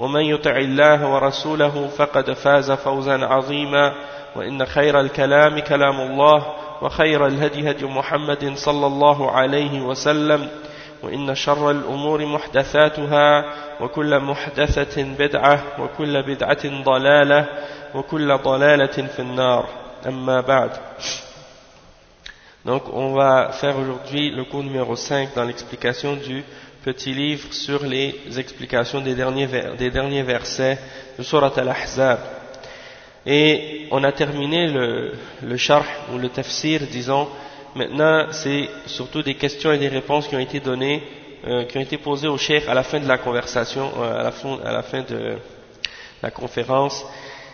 ومن يطع الله ورسوله فقد فاز فوزا عظيما وإن خير الكلام كلام الله وخير الهدي هدي محمد صلى الله عليه وسلم وإن شر الأمور محدثاتها وكل محدثة بدعة وكل بدعة ضلالة وكل ضلالة في النار. أما بعد. Donc on va faire aujourd'hui le cours numéro 5 dans l'explication du petit livre sur les explications des derniers, versets de Surat Al-Ahzab. Et on a terminé le, le ou le tafsir, disons. Maintenant, c'est surtout des questions et des réponses qui ont été données, euh, qui ont été posées au cheikh à la fin de la conversation, euh, à, la fin, de la conférence.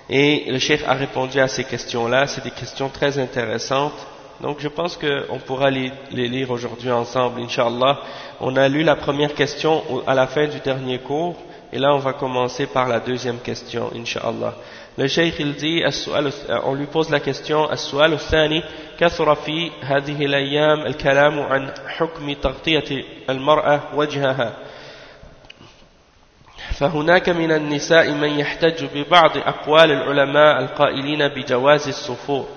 Et le cheikh a répondu à ces questions-là. C'est des questions très intéressantes. Donc je pense qu'on pourra les, les lire aujourd'hui ensemble, Inch'Allah. On a lu la première question à la fin du dernier cours, et là on va commencer par la deuxième question, Inch'Allah. Le cheikh il dit, on lui pose la question, السؤال الثاني كثر في هذه الأيام الكلام عن حكم تغطية المرأة وجهها فهناك من النساء من يحتج ببعض أقوال العلماء القائلين بجواز الصفور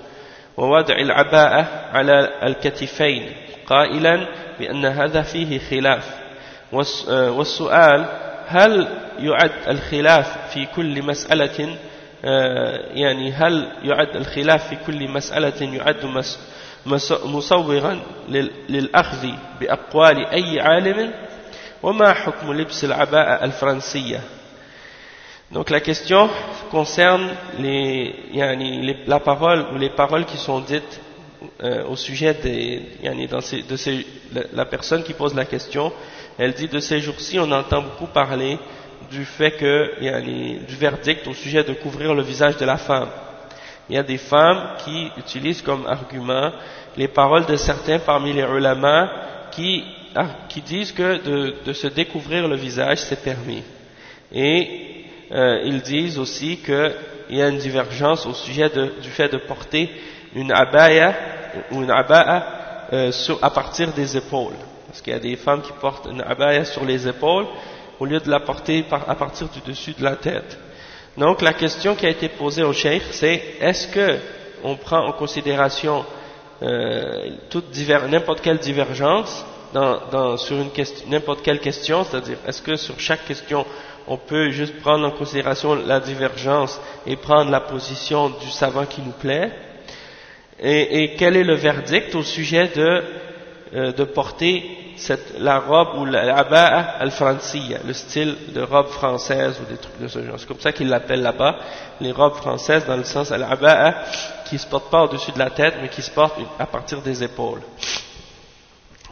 ووضع العباءة على الكتفين قائلا بأن هذا فيه خلاف. والسؤال هل يعد الخلاف في كل مسألة يعني هل يعد الخلاف في كل مسألة يعد مصورا للأخذ بأقوال أي عالم؟ وما حكم لبس العباءة الفرنسية؟ Donc la question concerne les, les, la parole ou les paroles qui sont dites euh, au sujet des, dans ces, de ces, la, la, personne qui pose la question. Elle dit de ces jours-ci, on entend beaucoup parler du fait que, du verdict au sujet de couvrir le visage de la femme. Il y a des femmes qui utilisent comme argument les paroles de certains parmi les ulama qui, qui disent que de, de se découvrir le visage c'est permis. Et euh, ils disent aussi qu'il y a une divergence au sujet de, du fait de porter une abaya ou une abaya euh, à partir des épaules. Parce qu'il y a des femmes qui portent une abaya sur les épaules au lieu de la porter par, à partir du dessus de la tête. Donc la question qui a été posée au cheikh, c'est est-ce que on prend en considération euh, n'importe quelle divergence dans, dans, sur n'importe quelle question, c'est-à-dire est-ce que sur chaque question on peut juste prendre en considération la divergence et prendre la position du savant qui nous plaît et, quel est le verdict au sujet de, euh, porter la robe ou l'aba'a al-franciya, le style de robe française ou des trucs de ce genre? C'est comme ça qu'ils l'appellent là-bas, les robes françaises dans le sens al-aba'a qui se portent pas au-dessus de la tête mais qui se portent à partir des épaules.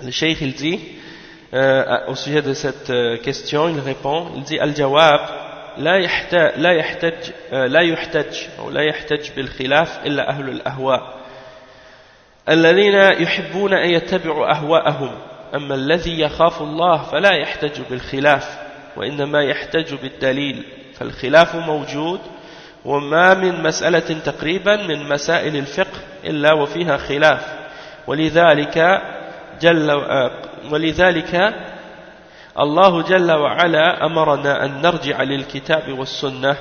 Le cheikh il dit euh, au sujet de cette euh, question, il répond, il dit Al-Jawab, لا يحتاج لا يحتاج لا يحتاج أو لا يحتاج بالخلاف إلا أهل الأهواء الذين يحبون أن يتبعوا أهواءهم أما الذي يخاف الله فلا يحتاج بالخلاف وإنما يحتاج بالدليل فالخلاف موجود وما من مسألة تقريبا من مسائل الفقه إلا وفيها خلاف ولذلك جل ولذلك الله جل وعلا أمرنا أن نرجع للكتاب والسنة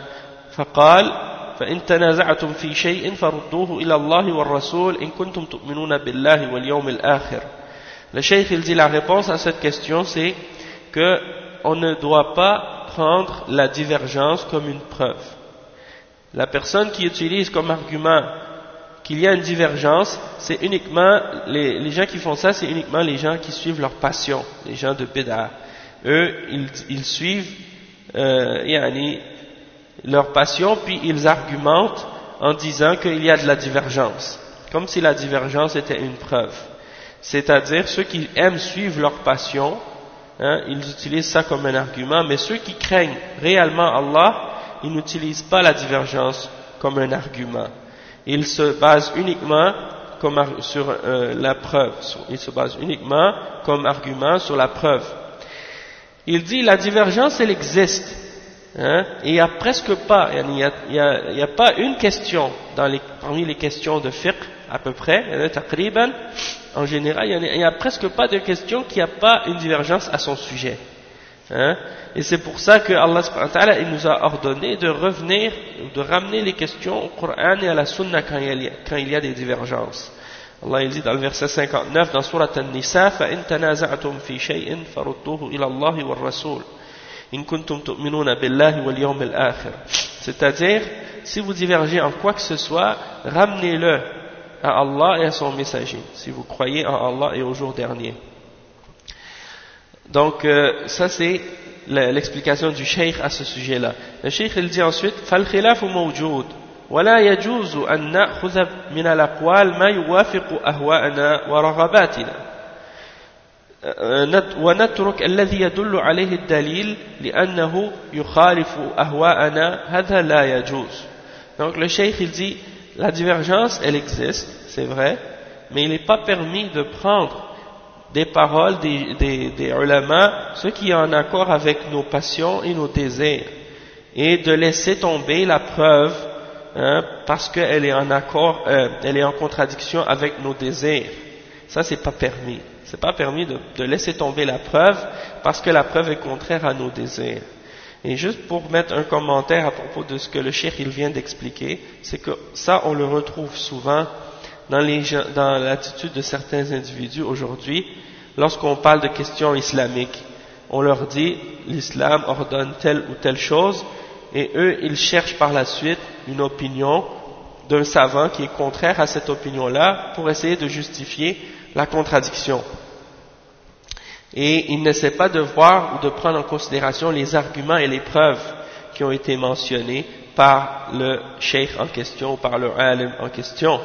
فقال فإن تنازعتم في شيء فردوه إلى الله والرسول إن كنتم تؤمنون بالله واليوم الآخر Le cheikh il dit la réponse à cette question c'est que on ne doit pas prendre la divergence comme une preuve. La personne qui utilise comme argument qu'il y a une divergence, c'est uniquement, les, gens qui font ça, c'est uniquement les gens qui suivent leur passion, les gens de Bid'a. Eux, ils, ils suivent euh, yani, leur passion, puis ils argumentent en disant qu'il y a de la divergence, comme si la divergence était une preuve. C'est-à-dire, ceux qui aiment suivre leur passion, hein, ils utilisent ça comme un argument, mais ceux qui craignent réellement Allah, ils n'utilisent pas la divergence comme un argument. Ils se basent uniquement comme sur euh, la preuve. Ils se basent uniquement comme argument sur la preuve. Il dit la divergence, elle existe. Hein, et il n'y a presque pas, il a, a, pas une question parmi les questions de fiqh, à peu près, en général, il n'y a, a, presque pas de question qui n'a pas une divergence à son sujet. Hein? Et c'est pour ça que Allah il nous a ordonné de revenir, de ramener les questions au Coran et à la Sunna quand il y a, quand il y a des divergences. Allah il dit dans le verset 59 dans Surat An-Nisa فَإِن تَنَازَعْتُمْ فِي شَيْءٍ فَرُدُّوهُ إِلَى اللَّهِ وَالرَّسُولِ إِن كُنتُمْ تُؤْمِنُونَ بِاللَّهِ وَالْيَوْمِ الْآخِرِ C'est-à-dire, si vous divergez en quoi que ce soit, ramenez-le à Allah et à son messager, si vous croyez en Allah et au jour dernier. Donc, euh, ça c'est l'explication du cheikh à ce sujet-là. Le cheikh il dit ensuite فالخلاف موجود ولا يجوز أن نأخذ من الأقوال ما يوافق أهواءنا ورغباتنا ونترك الذي يدل عليه الدليل لأنه يخالف أهواءنا هذا لا يجوز donc le cheikh il dit la divergence elle existe c'est vrai mais il n'est pas permis de prendre des paroles des, des, des ce qui est en accord avec nos passions et nos désirs, et de laisser tomber la preuve hein, parce qu'elle est en accord, euh, elle est en contradiction avec nos désirs. Ça, c'est pas permis. C'est pas permis de, de, laisser tomber la preuve parce que la preuve est contraire à nos désirs. Et juste pour mettre un commentaire à propos de ce que le cheikh il vient d'expliquer, c'est que ça, on le retrouve souvent dans l'attitude de certains individus aujourd'hui, lorsqu'on parle de questions islamiques, on leur dit l'islam ordonne telle ou telle chose, et eux, ils cherchent par la suite une opinion d'un savant qui est contraire à cette opinion-là pour essayer de justifier la contradiction. Et ils n'essaient pas de voir ou de prendre en considération les arguments et les preuves qui ont été mentionnés par le sheikh en question ou par le alim en question.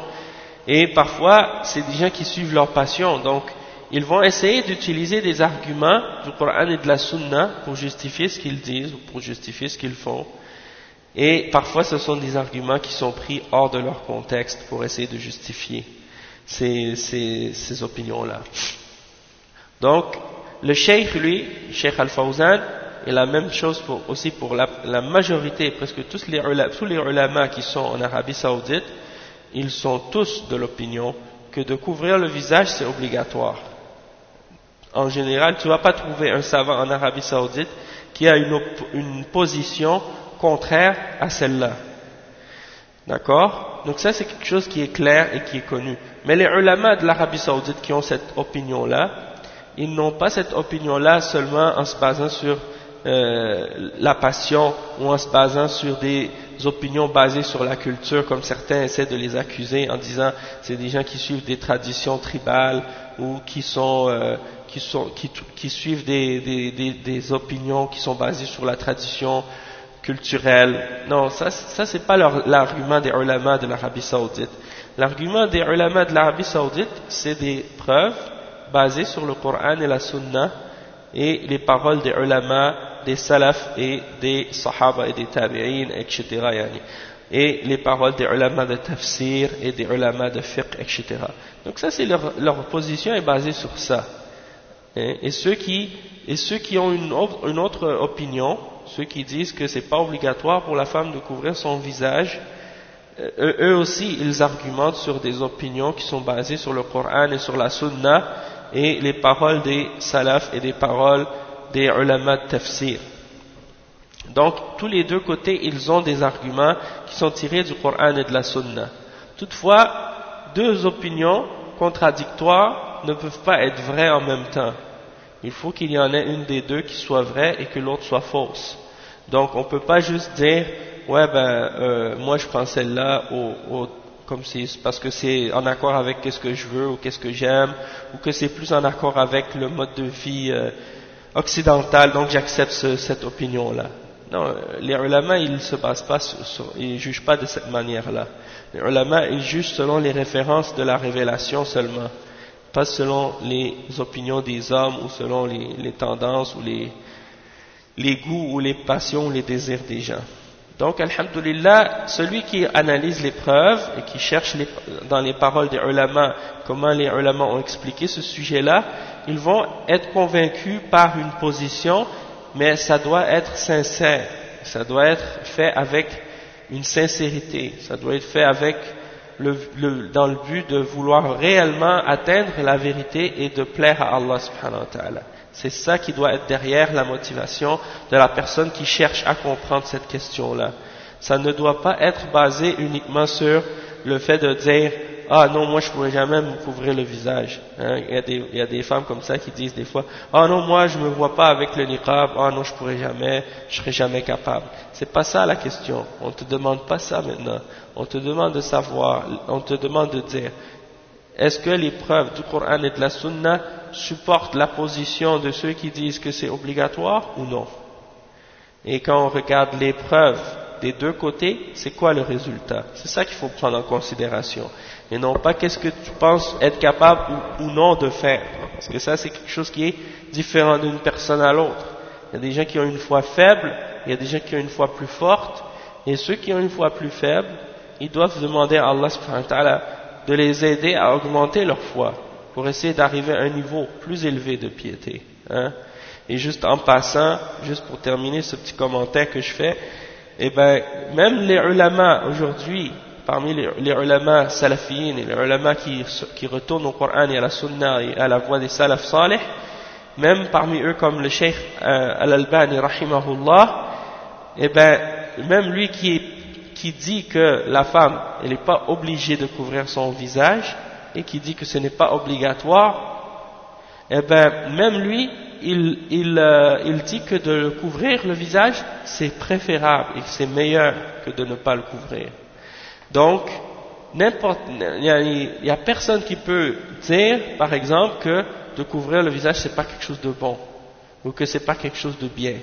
Et parfois, c'est des gens qui suivent leur passion, donc ils vont essayer d'utiliser des arguments du Coran et de la Sunna pour justifier ce qu'ils disent ou pour justifier ce qu'ils font. Et parfois, ce sont des arguments qui sont pris hors de leur contexte pour essayer de justifier ces, ces, ces opinions-là. Donc, le Cheikh, lui, Cheikh Al-Fawzan, est la même chose pour, aussi pour la, majorité, presque tous les, tous les ulama qui sont en Arabie Saoudite, ils sont tous de l'opinion que de couvrir le visage c'est obligatoire. En général, tu ne vas pas trouver un savant en Arabie Saoudite qui a une, position contraire à celle-là. D'accord? Donc ça c'est quelque chose qui est clair et qui est connu. Mais les ulama de l'Arabie Saoudite qui ont cette opinion-là, ils n'ont pas cette opinion-là seulement en se basant sur euh, la passion ou en se basant sur des opinions basées sur la culture, comme certains essaient de les accuser en disant c'est des gens qui suivent des traditions tribales ou qui sont euh, qui sont qui, suivent des, des, opinions qui sont basées sur la tradition culturelle. Non, ça ça c'est pas l'argument des ulama de l'Arabie Saoudite. L'argument des ulama de l'Arabie Saoudite, c'est des preuves basées sur le Coran et la Sunna et les paroles des ulama des salafs et des sahaba et des tabi'in, etc. Et les paroles des ulama de tafsir et des ulama de fiqh, etc. Donc ça, c'est leur, leur, position est basée sur ça. Et, ceux qui, et ceux qui ont une autre, une autre opinion, ceux qui disent que c'est pas obligatoire pour la femme de couvrir son visage, euh, eux aussi, ils argumentent sur des opinions qui sont basées sur le Coran et sur la Sunna et les paroles des salafs et des paroles des ulama de tafsir. Donc, tous les deux côtés, ils ont des arguments qui sont tirés du Coran et de la Sunna. Toutefois, deux opinions contradictoires ne peuvent pas être vraies en même temps. Il faut qu'il y en ait une des deux qui soit vraie et que l'autre soit fausse. Donc, on ne peut pas juste dire, ouais, ben, euh, moi je prends celle-là au, comme c'est parce que c'est en accord avec qu'est-ce que je veux ou qu'est-ce que j'aime, ou que c'est plus en accord avec le mode de vie euh, occidental, donc j'accepte cette opinion-là. Non, les ulama, ils se basent pas sur, ils jugent pas de cette manière-là. Les ulama, ils jugent selon les références de la révélation seulement, pas selon les opinions des hommes ou selon les, tendances ou les goûts ou les passions ou les désirs des gens. Donc, alhamdulillah, celui qui analyse les preuves et qui cherche dans les paroles des ulama comment les ulama ont expliqué ce sujet-là, ils vont être convaincus par une position, mais ça doit être sincère, ça doit être fait avec une sincérité, ça doit être fait avec le, dans le but de vouloir réellement atteindre la vérité et de plaire à Allah subhanahu wa ta'ala. C'est ça qui doit être derrière la motivation de la personne qui cherche à comprendre cette question-là. Ça ne doit pas être basé uniquement sur le fait de dire ah non moi je pourrais jamais me couvrir le visage. Hein. Il, y a des, il, y a des, femmes comme ça qui disent des fois ah non moi je me vois pas avec le niqab ah non je pourrais jamais je serais jamais capable. C'est pas ça la question. On te demande pas ça maintenant. On te demande de savoir. On te demande de dire est-ce que les preuves du Coran et de la Sunna supportent la position de ceux qui disent que c'est obligatoire ou non? Et quand on regarde les preuves des deux côtés, c'est quoi le résultat? C'est ça qu'il faut prendre en considération. Et non pas qu'est-ce que tu penses être capable ou, non de faire. Parce que ça, c'est quelque chose qui est différent d'une personne à l'autre. Il y a des gens qui ont une foi faible, il y a des gens qui ont une foi plus forte. Et ceux qui ont une foi plus faible, ils doivent demander à Allah subhanahu wa ta'ala de les aider à augmenter leur foi pour essayer d'arriver à un niveau plus élevé de piété. Hein. Et juste en passant, juste pour terminer ce petit commentaire que je fais, eh ben, même les ulama aujourd'hui, parmi les, les ulama salafiyyin et les ulama qui, qui retournent au Coran et à la Sunna et à la voie des salaf salih, même parmi eux comme le Cheikh euh, Al-Albani rahimahullah, eh ben, même lui qui est qui dit que la femme n'est pas obligée de couvrir son visage et qui dit que ce n'est pas obligatoire, eh bien, même lui, euh, il, dit que de couvrir le visage, c'est préférable et c'est meilleur que de ne pas le couvrir. Donc, n'importe, il n'y a, personne qui peut dire, par exemple, que de couvrir le visage, c'est pas quelque chose de bon ou que c'est pas quelque chose de bien.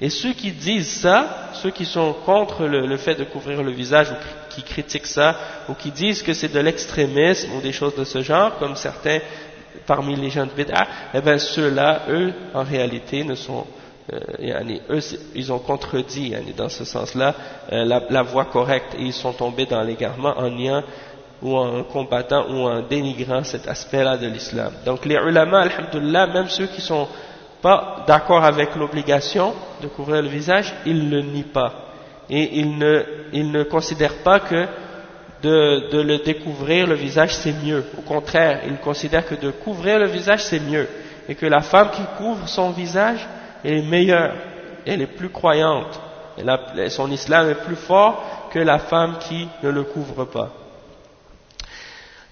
Et ceux qui disent ça, ceux qui sont contre le, fait de couvrir le visage ou qui critiquent ça, ou qui disent que c'est de l'extrémisme ou des choses de ce genre, comme certains parmi les gens de Bid'a, eh bien ceux-là, eux, en réalité, ne sont, euh, eux, ils ont contredit, dans ce sens-là, euh, la, la, voie correcte, et ils sont tombés dans l'égarement en niant ou en combattant ou en dénigrant cet aspect-là de l'islam. Donc les ulama, alhamdulillah, même ceux qui sont pas d'accord avec l'obligation de couvrir le visage, il le nie pas. Et il ne, il ne considère pas que de, de le découvrir le visage c'est mieux. Au contraire, il considère que de couvrir le visage c'est mieux. Et que la femme qui couvre son visage est meilleure, elle est plus croyante. Son islam est plus fort que la femme qui ne le couvre pas.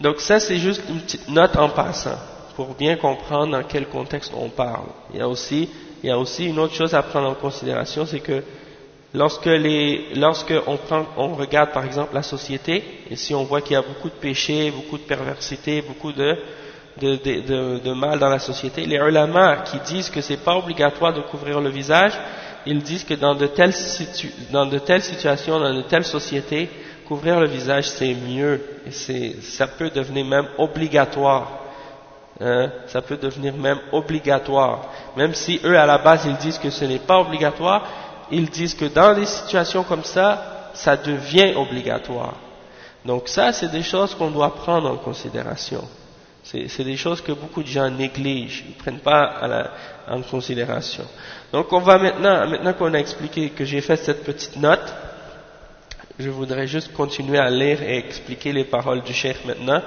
Donc ça c'est juste une petite note en passant pour bien comprendre dans quel contexte on parle. Il y a aussi, il y a aussi une autre chose à prendre en considération, c'est que lorsque les, lorsque on prend, on regarde par exemple la société, et si on voit qu'il y a beaucoup de péchés, beaucoup de perversité, beaucoup de, de, de, de, mal dans la société, les ulama qui disent que c'est pas obligatoire de couvrir le visage, ils disent que dans de telles, dans de telles situations, dans de telles sociétés, couvrir le visage c'est mieux, et ça peut devenir même obligatoire. Hein, ça peut devenir même obligatoire. Même si eux, à la base, ils disent que ce n'est pas obligatoire, ils disent que dans des situations comme ça, ça devient obligatoire. Donc ça, c'est des choses qu'on doit prendre en considération. C'est des choses que beaucoup de gens négligent, ils ne prennent pas en considération. Donc on va maintenant, maintenant qu'on a expliqué que j'ai fait cette petite note, je voudrais juste continuer à lire et expliquer les paroles du cheikh maintenant.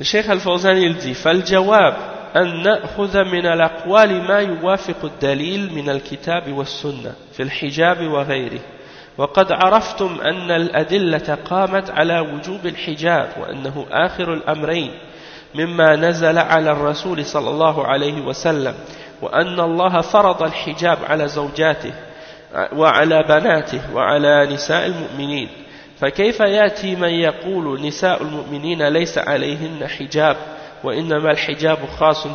الشيخ الفوزان يلدي فالجواب أن نأخذ من الأقوال ما يوافق الدليل من الكتاب والسنة في الحجاب وغيره. وقد عرفتم أن الأدلة قامت على وجوب الحجاب وأنه آخر الأمرين مما نزل على الرسول صلى الله عليه وسلم وأن الله فرض الحجاب على زوجاته وعلى بناته وعلى نساء المؤمنين. فكيف يأتي من يقول نساء المؤمنين ليس عليهن حجاب وإنما الحجاب خاص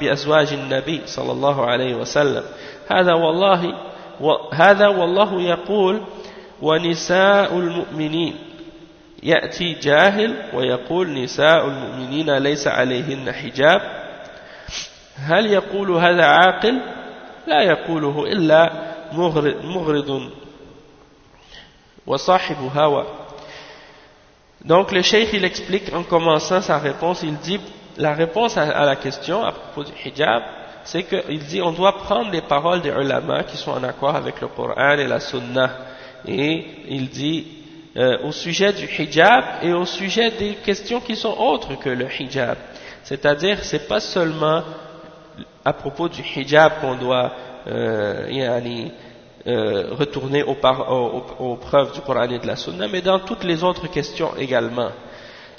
بأزواج النبي صلى الله عليه وسلم؟ هذا والله هذا والله يقول ونساء المؤمنين. يأتي جاهل ويقول نساء المؤمنين ليس عليهن حجاب. هل يقول هذا عاقل؟ لا يقوله إلا مغرض Donc le cheikh il explique en commençant sa réponse, il dit la réponse à, la question à propos du hijab, c'est qu'il dit on doit prendre les paroles des ulama qui sont en accord avec le Coran et la Sunna. Et il dit euh, au sujet du hijab et au sujet des questions qui sont autres que le hijab. C'est-à-dire, c'est pas seulement à propos du hijab qu'on doit euh, euh, retourner aux, preuves du Coran et de la Sunna, mais dans toutes les autres questions également.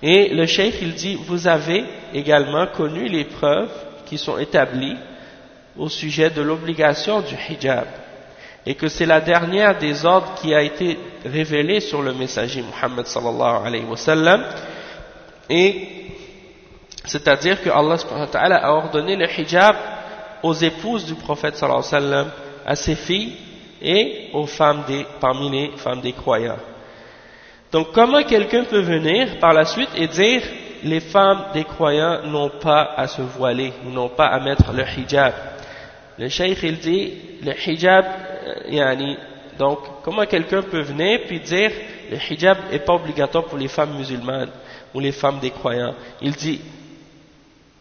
Et le cheikh, il dit, vous avez également connu les preuves qui sont établies au sujet de l'obligation du hijab et que c'est la dernière des ordres qui a été révélée sur le messager Muhammad sallallahu alayhi wa sallam et c'est-à-dire que Allah a ordonné le hijab aux épouses du prophète sallallahu alayhi wa sallam, à ses filles et aux femmes parmi les femmes des croyants. Donc comment quelqu'un peut venir par la suite et dire les femmes des croyants n'ont pas à se voiler, n'ont pas à mettre le hijab? Le cheikh il dit, le hijab, euh, yani, donc comment quelqu'un peut venir puis dire le hijab n'est pas obligatoire pour les femmes musulmanes ou les femmes des croyants? Il dit,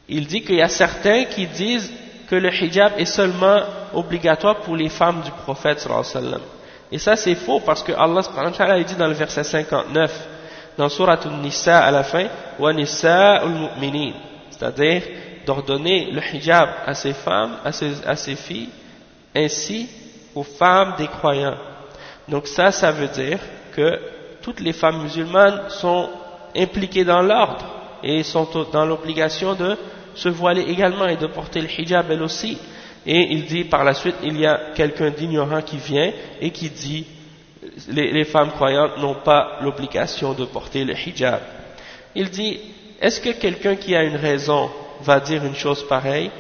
il dit qu'il y a certains qui disent que le hijab est seulement obligatoire pour les femmes du prophète sallallahu wa. Et ça c'est faux parce que Allah a dit dans le verset 59 dans Surah An-Nisa à la fin wa nisa muminin c'est-à-dire d'ordonner le hijab à ses femmes, à ses, filles, ainsi aux femmes des croyants. Donc ça, ça veut dire que toutes les femmes musulmanes sont impliquées dans l'ordre et sont dans l'obligation de se voiler également et de porter le hijab elle aussi. Et il dit par la suite, il y a quelqu'un d'ignorant qui vient et qui dit les, femmes croyantes n'ont pas l'obligation de porter le hijab. Il dit, est-ce que quelqu'un qui a une raison va dire une chose pareille?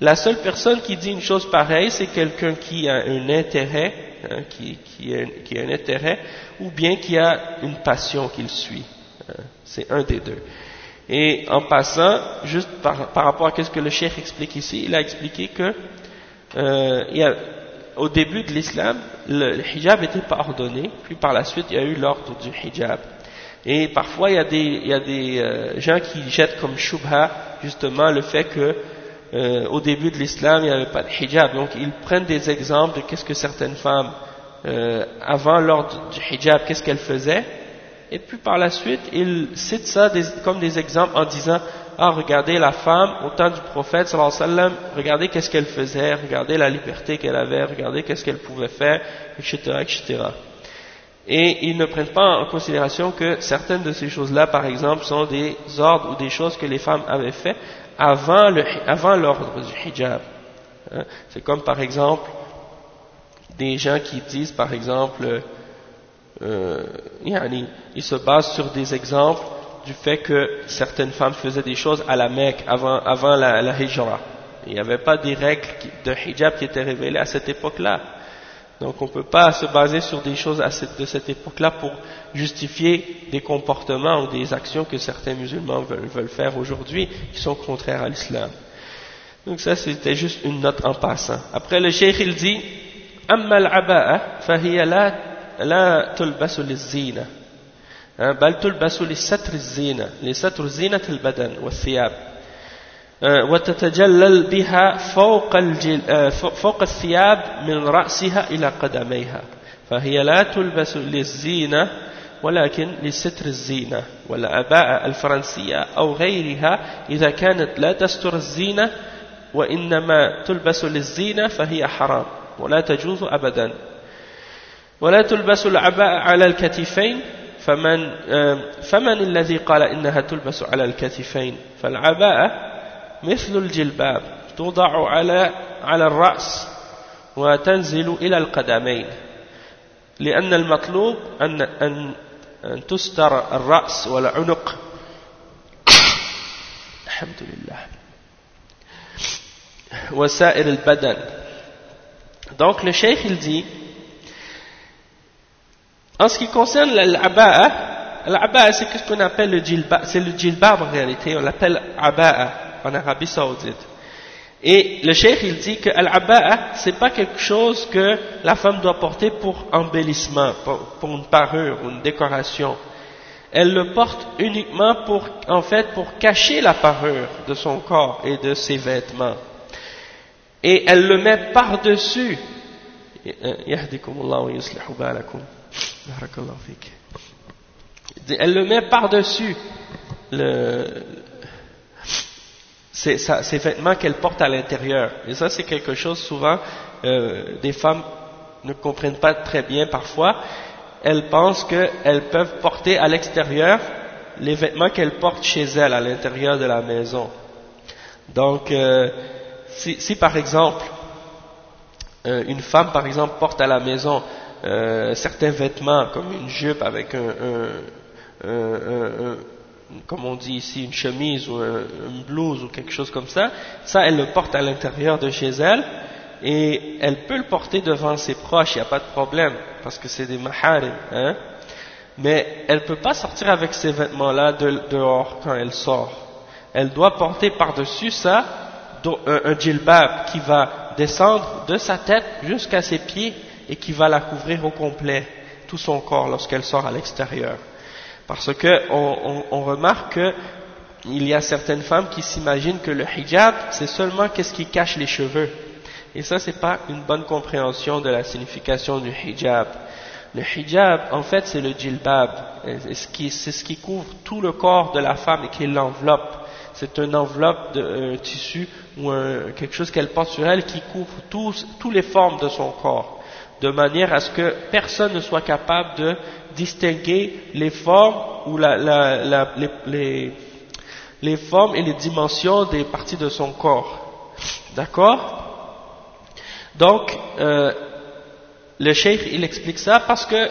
La seule personne qui dit une chose pareille, c'est quelqu'un qui a un intérêt, hein, qui, a, un intérêt, ou bien qui a une passion qu'il suit. Hein. c'est un des deux. Et en passant, juste par, rapport à ce que le cheikh explique ici, il a expliqué que euh, au début de l'islam, le, hijab n'était pas ordonné, puis par la suite il y a eu l'ordre du hijab. Et parfois, il y a des, il y a des euh, gens qui jettent comme shubha, justement, le fait que euh, au début de l'islam, il n'y avait pas de hijab. Donc, ils prennent des exemples de qu'est-ce que certaines femmes, euh, avant l'ordre du hijab, qu'est-ce qu'elles faisaient. Et puis, par la suite, ils citent ça comme des exemples en disant, ah, regardez la femme au temps du prophète, sallallahu alayhi wa sallam, regardez qu'est-ce qu'elle faisait, regardez la liberté qu'elle avait, regardez qu'est-ce qu'elle pouvait faire, etc., etc et ils ne prennent pas en considération que certaines de ces choses-là, par exemple, sont des ordres ou des choses que les femmes avaient fait avant l'ordre du hijab. Hein. C'est comme par exemple des gens qui disent par exemple, euh, il se base sur des exemples du fait que certaines femmes faisaient des choses à la Mecque avant, avant la, la Hijra. Il n'y avait pas des règles de hijab qui étaient révélées à cette époque-là. Donc on ne peut pas se baser sur des choses de cette époque-là pour justifier des comportements ou des actions que certains musulmans veulent, faire aujourd'hui qui sont contraires à l'islam. Donc ça c'était juste une note en passant. Après le cheikh il dit « abaa لا تلبس للزينة بل تلبس لستر الزينة لستر زينة البدن والثياب وتتجلل بها فوق, الجل آه، فوق الثياب من رأسها إلى قدميها. فهي لا تلبس للزينة ولكن لستر الزينة. والأباء الفرنسية أو غيرها إذا كانت لا تستر الزينة وإنما تلبس للزينة فهي حرام ولا تجوز أبدا. ولا تلبس العباء على الكتفين فمن, فمن الذي قال إنها تلبس على الكتفين؟ فالعباءة مثل الجلباب توضع على على الرأس وتنزل إلى القدمين. لأن المطلوب أن أن أن تستر الرأس والعنق. الحمد لله. وسائر البدن. Donc le cheikh il dit en ce qui concerne l'aba'a l'aba'a c'est ce qu'on appelle le jilbab c'est le jilbab en réalité on l'appelle aba'a en Arabie Saoudite. Et le cheikh il dit que l'aba'a c'est pas quelque chose que la femme doit porter pour embellissement pour, une parure ou une décoration. Elle le porte uniquement pour en fait pour cacher la parure de son corps et de ses vêtements. Et elle le met par-dessus elle le met par-dessus ces, vêtements qu'elle porte à l'intérieur. Et ça, c'est quelque chose souvent, euh, des femmes ne comprennent pas très bien parfois. Elles pensent qu'elles peuvent porter à l'extérieur les vêtements qu'elles portent chez elles, à l'intérieur de la maison. Donc, euh, si, par exemple, euh, une femme, par exemple, porte à la maison euh, certains vêtements, comme une jupe avec un, comme on dit ici, une chemise ou une blouse ou quelque chose comme ça, ça, elle le porte à l'intérieur de chez elle, et elle peut le porter devant ses proches, il n'y a pas de problème, parce que c'est des maharim, hein, mais elle ne peut pas sortir avec ces vêtements-là dehors quand elle sort. Elle doit porter par-dessus ça un, djilbab qui va descendre de sa tête jusqu'à ses pieds et qui va la couvrir au complet, tout son corps lorsqu'elle sort à l'extérieur. Parce que on, remarque qu'il y a certaines femmes qui s'imaginent que le hijab, c'est seulement qu'est-ce qui cache les cheveux. Et ça, c'est pas une bonne compréhension de la signification du hijab. Le hijab, en fait, c'est le djilbab. C'est ce qui couvre tout le corps de la femme et qui l'enveloppe c'est une enveloppe de euh, tissu ou quelque chose qu'elle porte sur elle qui couvre tous, toutes les formes de son corps, de manière à ce que personne ne soit capable de distinguer les formes ou les, les, formes et les dimensions des parties de son corps. D'accord? Donc, euh, le cheikh, il explique ça parce que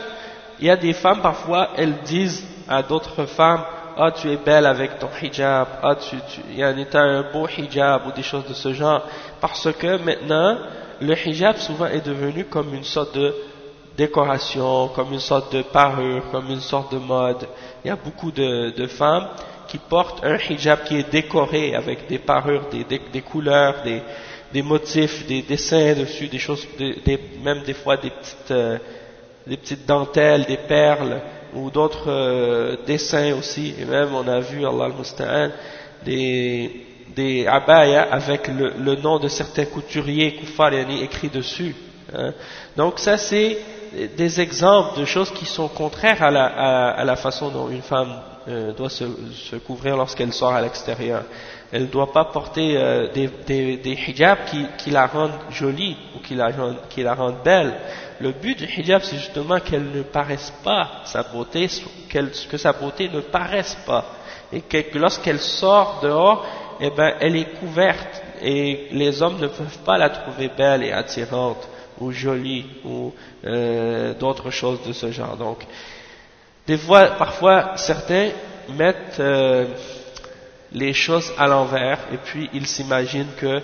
il y a des femmes, parfois, elles disent à d'autres femmes, ah tu es belle avec ton hijab, ah tu, tu y a un beau hijab ou des choses de ce genre, parce que maintenant le hijab souvent est devenu comme une sorte de décoration, comme une sorte de parure, comme une sorte de mode. Il y a beaucoup de, femmes qui portent un hijab qui est décoré avec des parures, des, couleurs, des, motifs, des dessins dessus, des choses, même des fois des petites, euh, des petites dentelles, des perles ou d'autres euh, dessins aussi, et même on a vu, Allah al-Musta'an, des, des abaya avec le, le, nom de certains couturiers kuffar écrit dessus. Hein. Donc ça c'est des exemples de choses qui sont contraires à la, à, la façon dont une femme euh, doit se, se couvrir lorsqu'elle sort à l'extérieur. Elle ne doit pas porter euh, des, des, des, hijabs qui, qui, la rendent jolie ou qui la, qui la rendent belle le but du hijab, c'est justement qu'elle ne paraisse pas sa beauté, que sa beauté ne paraisse pas. Et que lorsqu'elle sort dehors, eh ben, elle est couverte et les hommes ne peuvent pas la trouver belle et attirante ou jolie ou euh, d'autres choses de ce genre. Donc, des fois, parfois, certains mettent euh, les choses à l'envers et puis ils s'imaginent que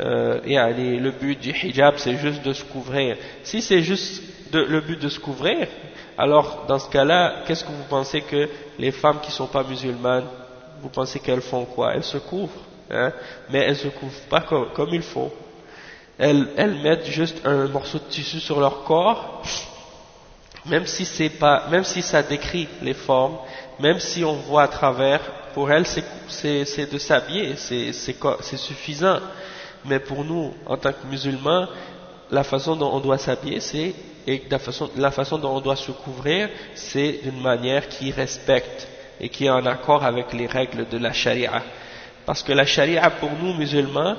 euh, le but du hijab c'est juste de se couvrir. Si c'est juste le but de se couvrir, alors dans ce cas-là, qu'est-ce que vous pensez que les femmes qui ne sont pas musulmanes, vous pensez qu'elles font quoi? Elles se couvrent, hein? Mais elles ne se couvrent pas comme, il faut. Elles, mettent juste un morceau de tissu sur leur corps, même si, pas, même si ça décrit les formes, même si on voit à travers, pour elles c'est de s'habiller, c'est suffisant. Mais pour nous, en tant que musulmans, la façon dont on doit s'habiller, c'est et la façon dont on doit se couvrir, c'est d'une manière qui respecte et qui est en accord avec les règles de la charia. Parce que la charia, pour nous musulmans,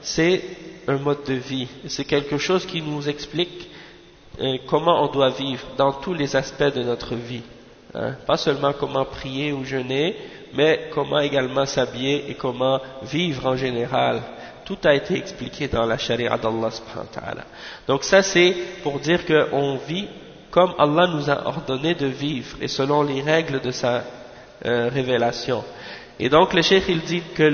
c'est un mode de vie. C'est quelque chose qui nous explique euh, comment on doit vivre dans tous les aspects de notre vie. Hein. Pas seulement comment prier ou jeûner, mais comment également s'habiller et comment vivre en général. Tout a été expliqué dans la charia d'Allah. Donc ça c'est pour dire qu'on vit comme Allah nous a ordonné de vivre et selon les règles de sa euh, révélation. Et donc le cheikh il dit que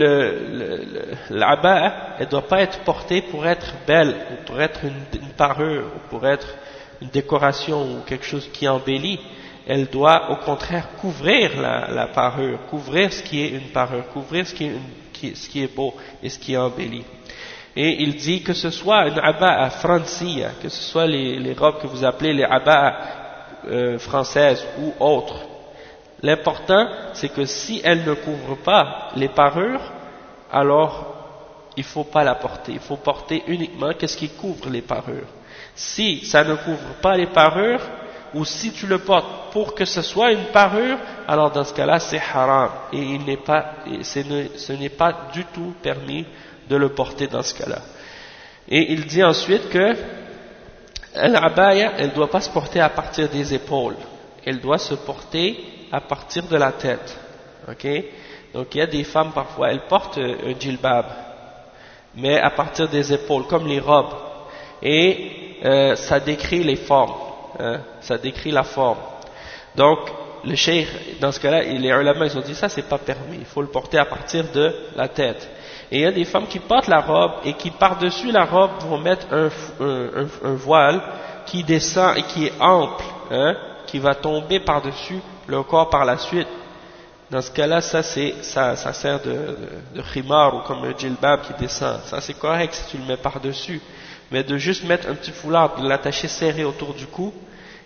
l'aba, elle doit pas être portée pour être belle, ou pour être une, parure, ou pour être une décoration ou quelque chose qui embellit. Elle doit au contraire couvrir la, parure, couvrir ce qui est une parure, couvrir ce qui est, ce qui est beau et ce qui est embelli. Et il dit que ce soit une aba'a francia, que ce soit les, robes que vous appelez les aba'a euh, françaises ou autres, L'important, c'est que si elle ne couvre pas les parures, alors il ne faut pas la porter. Il faut porter uniquement qu'est-ce qui couvre les parures. Si ça ne couvre pas les parures, ou si tu le portes pour que ce soit une parure, alors dans ce cas-là, c'est haram. Et il pas, ce n'est pas du tout permis de le porter dans ce cas-là. Et il dit ensuite que l'abaya, elle ne doit pas se porter à partir des épaules. Elle doit se porter à partir de la tête. Ok? Donc il y a des femmes parfois, elles portent un djilbab, mais à partir des épaules, comme les robes. Et euh, ça décrit les formes, hein, ça décrit la forme. Donc le cheikh, dans ce cas-là, les ulama, ils ont dit ça, c'est pas permis, il faut le porter à partir de la tête. Et il y a des femmes qui portent la robe et qui par-dessus la robe vont mettre un, un, un, voile qui descend et qui est ample, hein, qui va tomber par-dessus le corps par la suite. Dans ce cas-là, ça, ça, ça sert de, de, khimar ou comme un djilbab qui descend. Ça, c'est correct si tu le mets par-dessus. Mais de juste mettre un petit foulard, de l'attacher serré autour du cou,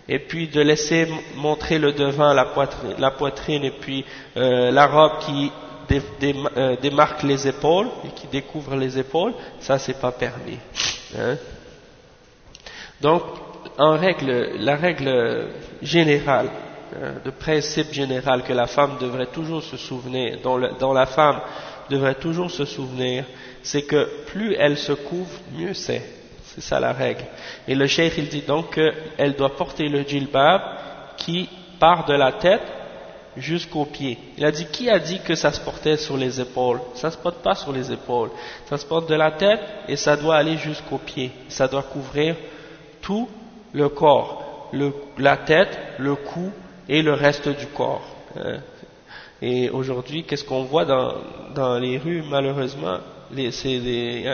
et puis de laisser montrer le devant, la poitrine, la poitrine et puis euh, la robe qui euh, démarque les épaules et qui découvre les épaules, ça, c'est pas permis. Hein. Donc, en règle, la règle générale, de principe général que la femme devrait toujours se souvenir, dont, la femme devrait toujours se souvenir, c'est que plus elle se couvre, mieux c'est. C'est ça la règle. Et le cheikh il dit donc qu'elle doit porter le djilbab qui part de la tête jusqu'aux pieds. Il a dit, qui a dit que ça se portait sur les épaules? Ça se porte pas sur les épaules. Ça se porte de la tête et ça doit aller jusqu'aux pieds. Ça doit couvrir tout le corps, la tête, le cou, et le reste du corps. Hein. Et aujourd'hui, qu'est-ce qu'on voit dans, les rues, malheureusement? C'est des,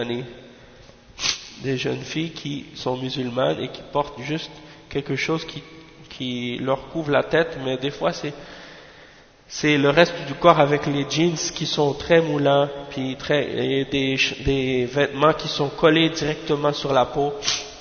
des jeunes filles qui sont musulmanes et qui portent juste quelque chose qui, leur couvre la tête, mais des fois c'est le reste du corps avec les jeans qui sont très moulants, puis très, et des, vêtements qui sont collés directement sur la peau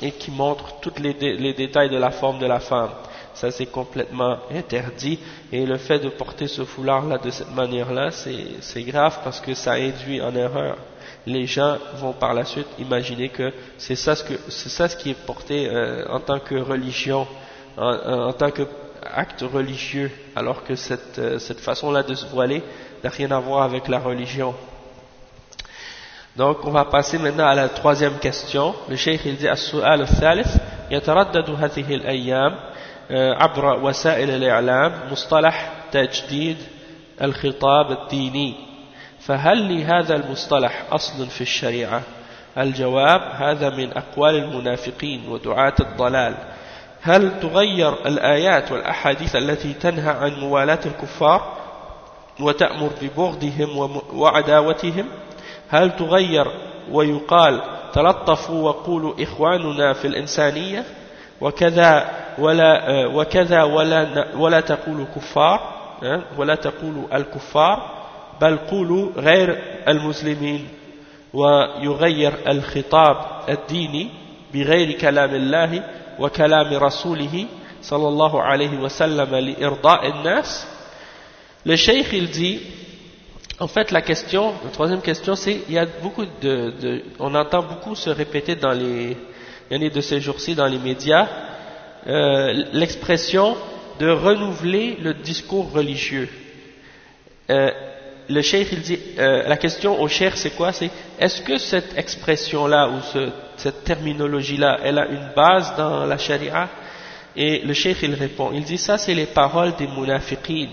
et qui montrent tous les détails de la forme de la femme ça c'est complètement interdit et le fait de porter ce foulard là de cette manière là c'est grave parce que ça induit en erreur les gens vont par la suite imaginer que c'est ça ce que c'est ça ce qui est porté euh, en tant que religion en, tant que acte religieux alors que cette, euh, cette façon là de se voiler n'a rien à voir avec la religion donc on va passer maintenant à la troisième question le cheikh il dit السؤال الثالث يتردد هذه الأيام عبر وسائل الإعلام مصطلح تجديد الخطاب الديني. فهل لهذا المصطلح أصل في الشريعة؟ الجواب هذا من أقوال المنافقين ودعاة الضلال. هل تغير الآيات والأحاديث التي تنهى عن موالاة الكفار وتأمر ببغضهم وعداوتهم؟ هل تغير ويقال تلطفوا وقولوا إخواننا في الإنسانية؟ وكذا ولا وكذا ولا ولا تقولوا كفار ولا تقولوا الكفار بل قولوا غير المسلمين ويغير الخطاب الديني بغير كلام الله وكلام رسوله صلى الله عليه وسلم لإرضاء الناس. Le dit en fait la question la troisième question c'est il y a beaucoup de, de on entend beaucoup se répéter dans les il y en a de ces jours-ci dans les médias Euh, l'expression de renouveler le discours religieux. Euh, le cheikh, il dit, euh, la question au cheikh, c'est quoi? C'est est-ce que cette expression-là ou ce, cette terminologie-là, elle a une base dans la charia Et le cheikh, il répond, il dit ça, c'est les paroles des munafiqin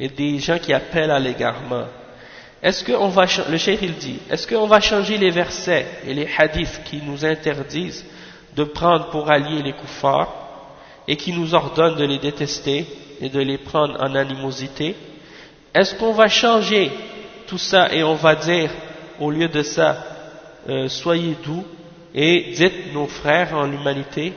et des gens qui appellent à l'égarement. Est-ce qu'on va, le cheikh, il dit, est-ce qu'on va changer les versets et les hadiths qui nous interdisent de prendre pour alliés les kuffars et qui nous ordonne de les détester et de les prendre en animosité, est-ce qu'on va changer tout ça et on va dire au lieu de ça, euh, soyez doux et dites nos frères en l'humanité,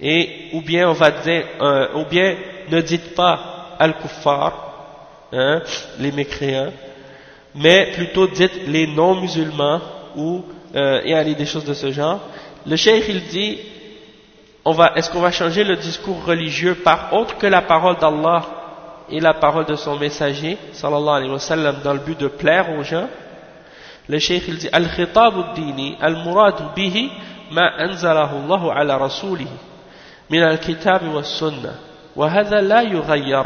et ou bien on va dire, euh, ou bien ne dites pas al-kuffar, hein, les mécréants, mais plutôt dites les non-musulmans ou euh, et aller des choses de ce genre. Le cheikh il dit, on va, est-ce qu'on va changer le discours religieux par autre que la parole d'Allah et la parole de son messager, sallallahu alayhi wa sallam, dans le but de plaire aux gens Le cheikh il dit, al-khitab al-dini, al-murad bihi, ma anzalahu Allah ala rasulihi, min al-kitab wa sunnah, وهذا لا يغير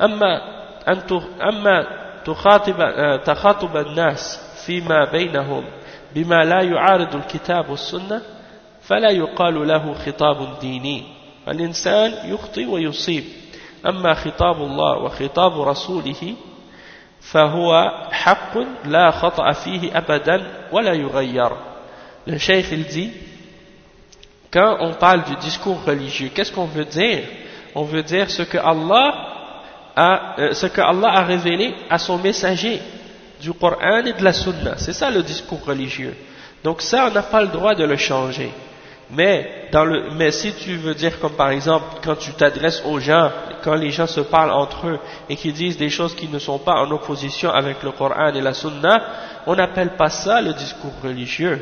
أما أن أما تخاطب تخاطب الناس فيما بينهم بما لا يعارض الكتاب والسنة فلا يقال له خطاب ديني. الإنسان يخطي ويصيب. أما خطاب الله وخطاب رسوله فهو حق لا خطأ فيه أبدا ولا يغير. الشيخ الزي Quand on parle du discours religieux, qu'est-ce qu'on veut dire? On veut dire ce que, Allah a, euh, ce que Allah a révélé à son messager, du Coran et de la Sunna. C'est ça le discours religieux. Donc ça, on n'a pas le droit de le changer. Mais, dans le, mais si tu veux dire comme par exemple, quand tu t'adresses aux gens, quand les gens se parlent entre eux et qu'ils disent des choses qui ne sont pas en opposition avec le Coran et la Sunna, on n'appelle pas ça le discours religieux.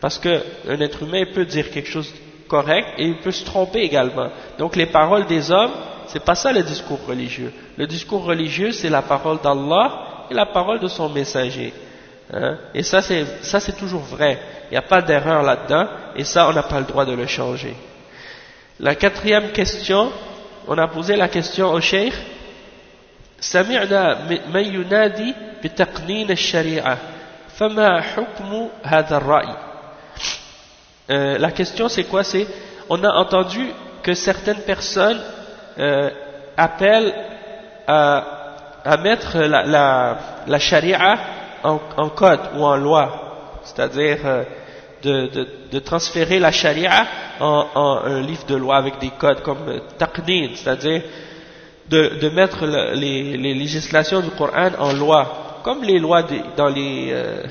Parce qu'un être humain peut dire quelque chose correct et il peut se tromper également. Donc les paroles des hommes, c'est pas ça le discours religieux. Le discours religieux, c'est la parole d'Allah et la parole de son messager. Hein? Et ça, c'est toujours vrai. Il n'y a pas d'erreur là-dedans, et ça, on n'a pas le droit de le changer. La quatrième question, on a posé la question au cheikh. سمعنا من ينادي بتقنين الشريعة فما حكم هذا الرأي euh, La question c'est quoi C'est on a entendu que certaines personnes euh, appellent à, à mettre la, la, charia en, code ou en loi, c'est-à-dire euh, de, transférer la charia en, un livre de loi avec des codes comme taqnin, c'est-à-dire de, mettre le, les, législations du Coran en loi, comme les lois euh,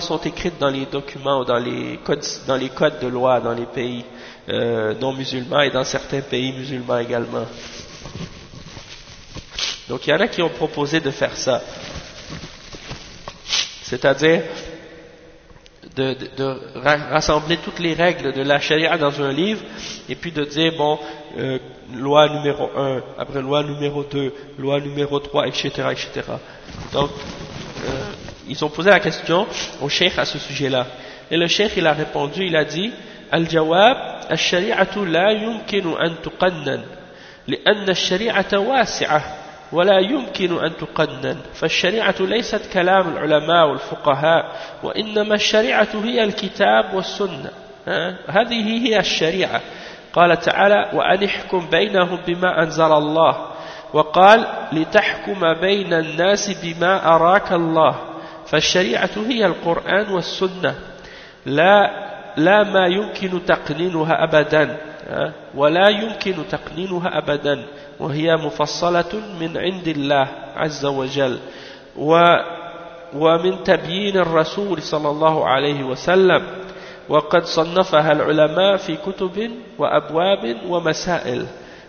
sont écrites dans les documents ou dans les codes, dans les codes de loi dans les pays euh, non musulmans et dans certains pays musulmans également. Donc il y en a qui ont proposé de faire ça. C'est-à-dire de, de, de, rassembler toutes les règles de la charia dans un livre et puis de dire, bon, euh, loi numéro 1, après loi numéro 2, loi numéro 3, etc. etc. Donc, euh, ils ont posé la question au cheikh à ce sujet-là. Et le cheikh, il a répondu, il a dit, الجواب الشريعة لا يمكن أن تقنن لأن الشريعة واسعة ولا يمكن أن تقنن. فالشريعة ليست كلام العلماء والفقهاء وإنما الشريعة هي الكتاب والسنة. هذه هي الشريعة. قال تعالى وأن احكم بينهم بما أنزل الله وقال لتحكم بين الناس بما أراك الله فالشريعة هي القرآن والسنة. لا لا ما يمكن تقنينها أبدا. ولا يمكن تقنينها أبدا. وهي مفصلة من عند الله عز وجل ومن تبيين الرسول صلى الله عليه وسلم وقد صنفها العلماء في كتب وأبواب ومسائل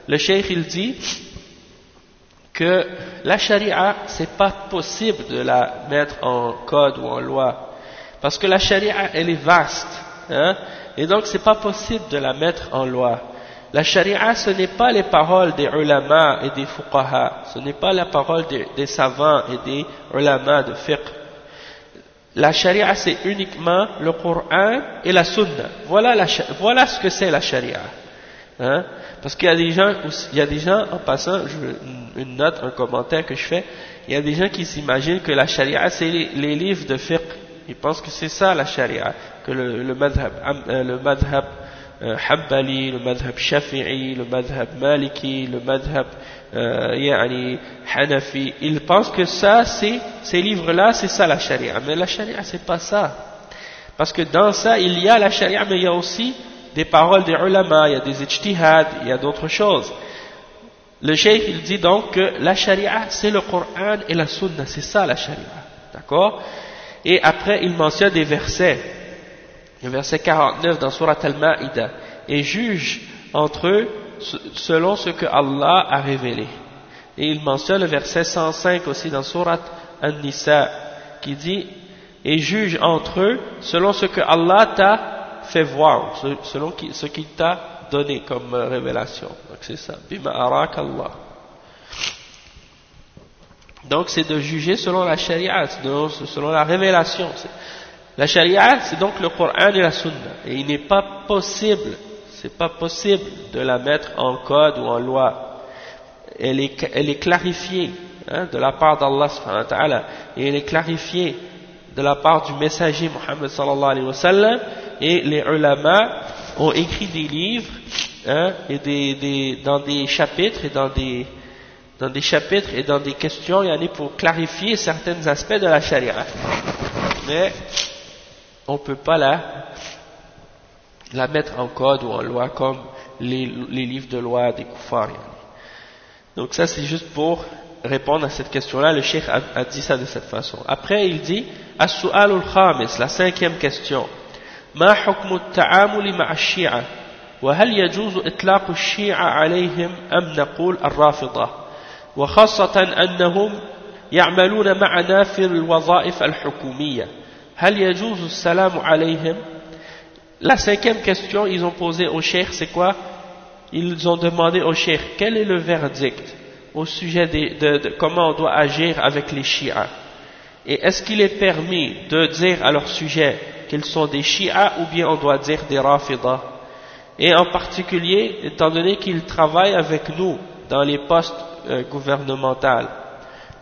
il dit que la charia c'est pas possible de la mettre en code ou en loi parce que la charia elle est vaste hein, et donc c'est pas possible de la mettre en loi La charia, ce n'est pas les paroles des ulama et des fuqaha, ce n'est pas la parole des, savants et des ulama de fiqh. La charia, c'est uniquement le Coran et la sunna. Voilà, ce que c'est la charia. Hein? Parce qu'il y a des gens, il y a des gens, en passant, une note, un commentaire que je fais, il y a des gens qui s'imaginent que la charia, c'est les, livres de fiqh. Ils pensent que c'est ça la charia, que le, le madhab, euh, le madhab Hanbali, le madhab Shafi'i, le madhab Maliki, le madhab euh, Hanafi, ils pensent que ça, ces livres-là, c'est ça la charia. Mais la charia, c'est pas ça. Parce que dans ça, il y a la charia, mais il y a aussi des paroles des ulama, il y a des ijtihad, il y a d'autres choses. Le cheikh il dit donc que la sharia c'est le Coran et la sunna, c'est ça la sharia, d'accord? Et après il mentionne des versets, le verset 49 dans Surat Al-Ma'ida, et juge entre eux selon ce que Allah a révélé. Et il mentionne le verset 105 aussi dans Surat An-Nisa, qui dit et juge entre eux selon ce que Allah t'a fait voir, selon ce qu'il t'a donné comme révélation. Donc c'est ça. Bima arak Allah. Donc c'est de juger selon la charia, selon la révélation. La charia, c'est donc le Coran et la Sunna. Et il n'est pas possible, c'est pas possible de la mettre en code ou en loi. Elle est, elle est clarifiée hein, de la part d'Allah et elle est clarifiée de la part du messager Muhammad sallallahu alayhi wa sallam et les ulama ont écrit des livres hein, et des, des, dans des chapitres et dans des, dans des chapitres et dans des questions il y en a pour clarifier certains aspects de la charia mais on ne peut pas la, la mettre en code ou en loi comme les, les livres de loi des koufars donc ça c'est juste pour répondre à cette question-là, le cheikh a, a, dit ça de cette façon. Après, il dit, As-su'al al-khamis, la cinquième question. ما حكم التعامل مع الشيعة وهل يجوز إطلاق الشيعة عليهم أم نقول الرافضة وخاصة أنهم يعملون معنا في الوظائف الحكومية la cinquième question, ils ont posé au cheikh, c'est quoi? Ils ont demandé au cheikh, quel est le verdict au sujet de, comment on doit agir avec les chiites Et est-ce qu'il est permis de dire à leur sujet qu'ils sont des chiites ou bien on doit dire des rafidah Et en particulier, étant donné qu'ils travaillent avec nous dans les postes euh, gouvernementaux.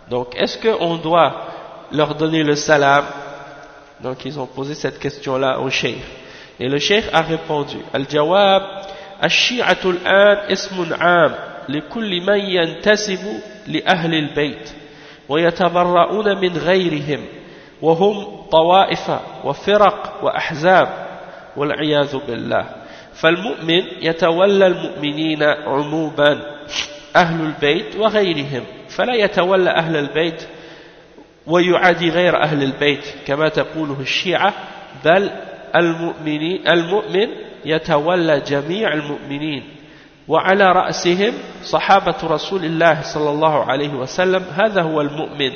Donc, est-ce qu'on doit leur donner le salam Donc, ils ont posé cette question-là au cheikh. Et le cheikh a répondu, Al-Jawab, Al-Shi'atul an ismun am. لكل من ينتسب لأهل البيت ويتبرؤون من غيرهم وهم طوائف وفرق وأحزاب والعياذ بالله فالمؤمن يتولى المؤمنين عموما أهل البيت وغيرهم فلا يتولى أهل البيت ويعادي غير أهل البيت كما تقوله الشيعة بل المؤمن يتولى جميع المؤمنين. وعلى رأسهم صحابة رسول الله صلى الله عليه وسلم هذا هو المؤمن.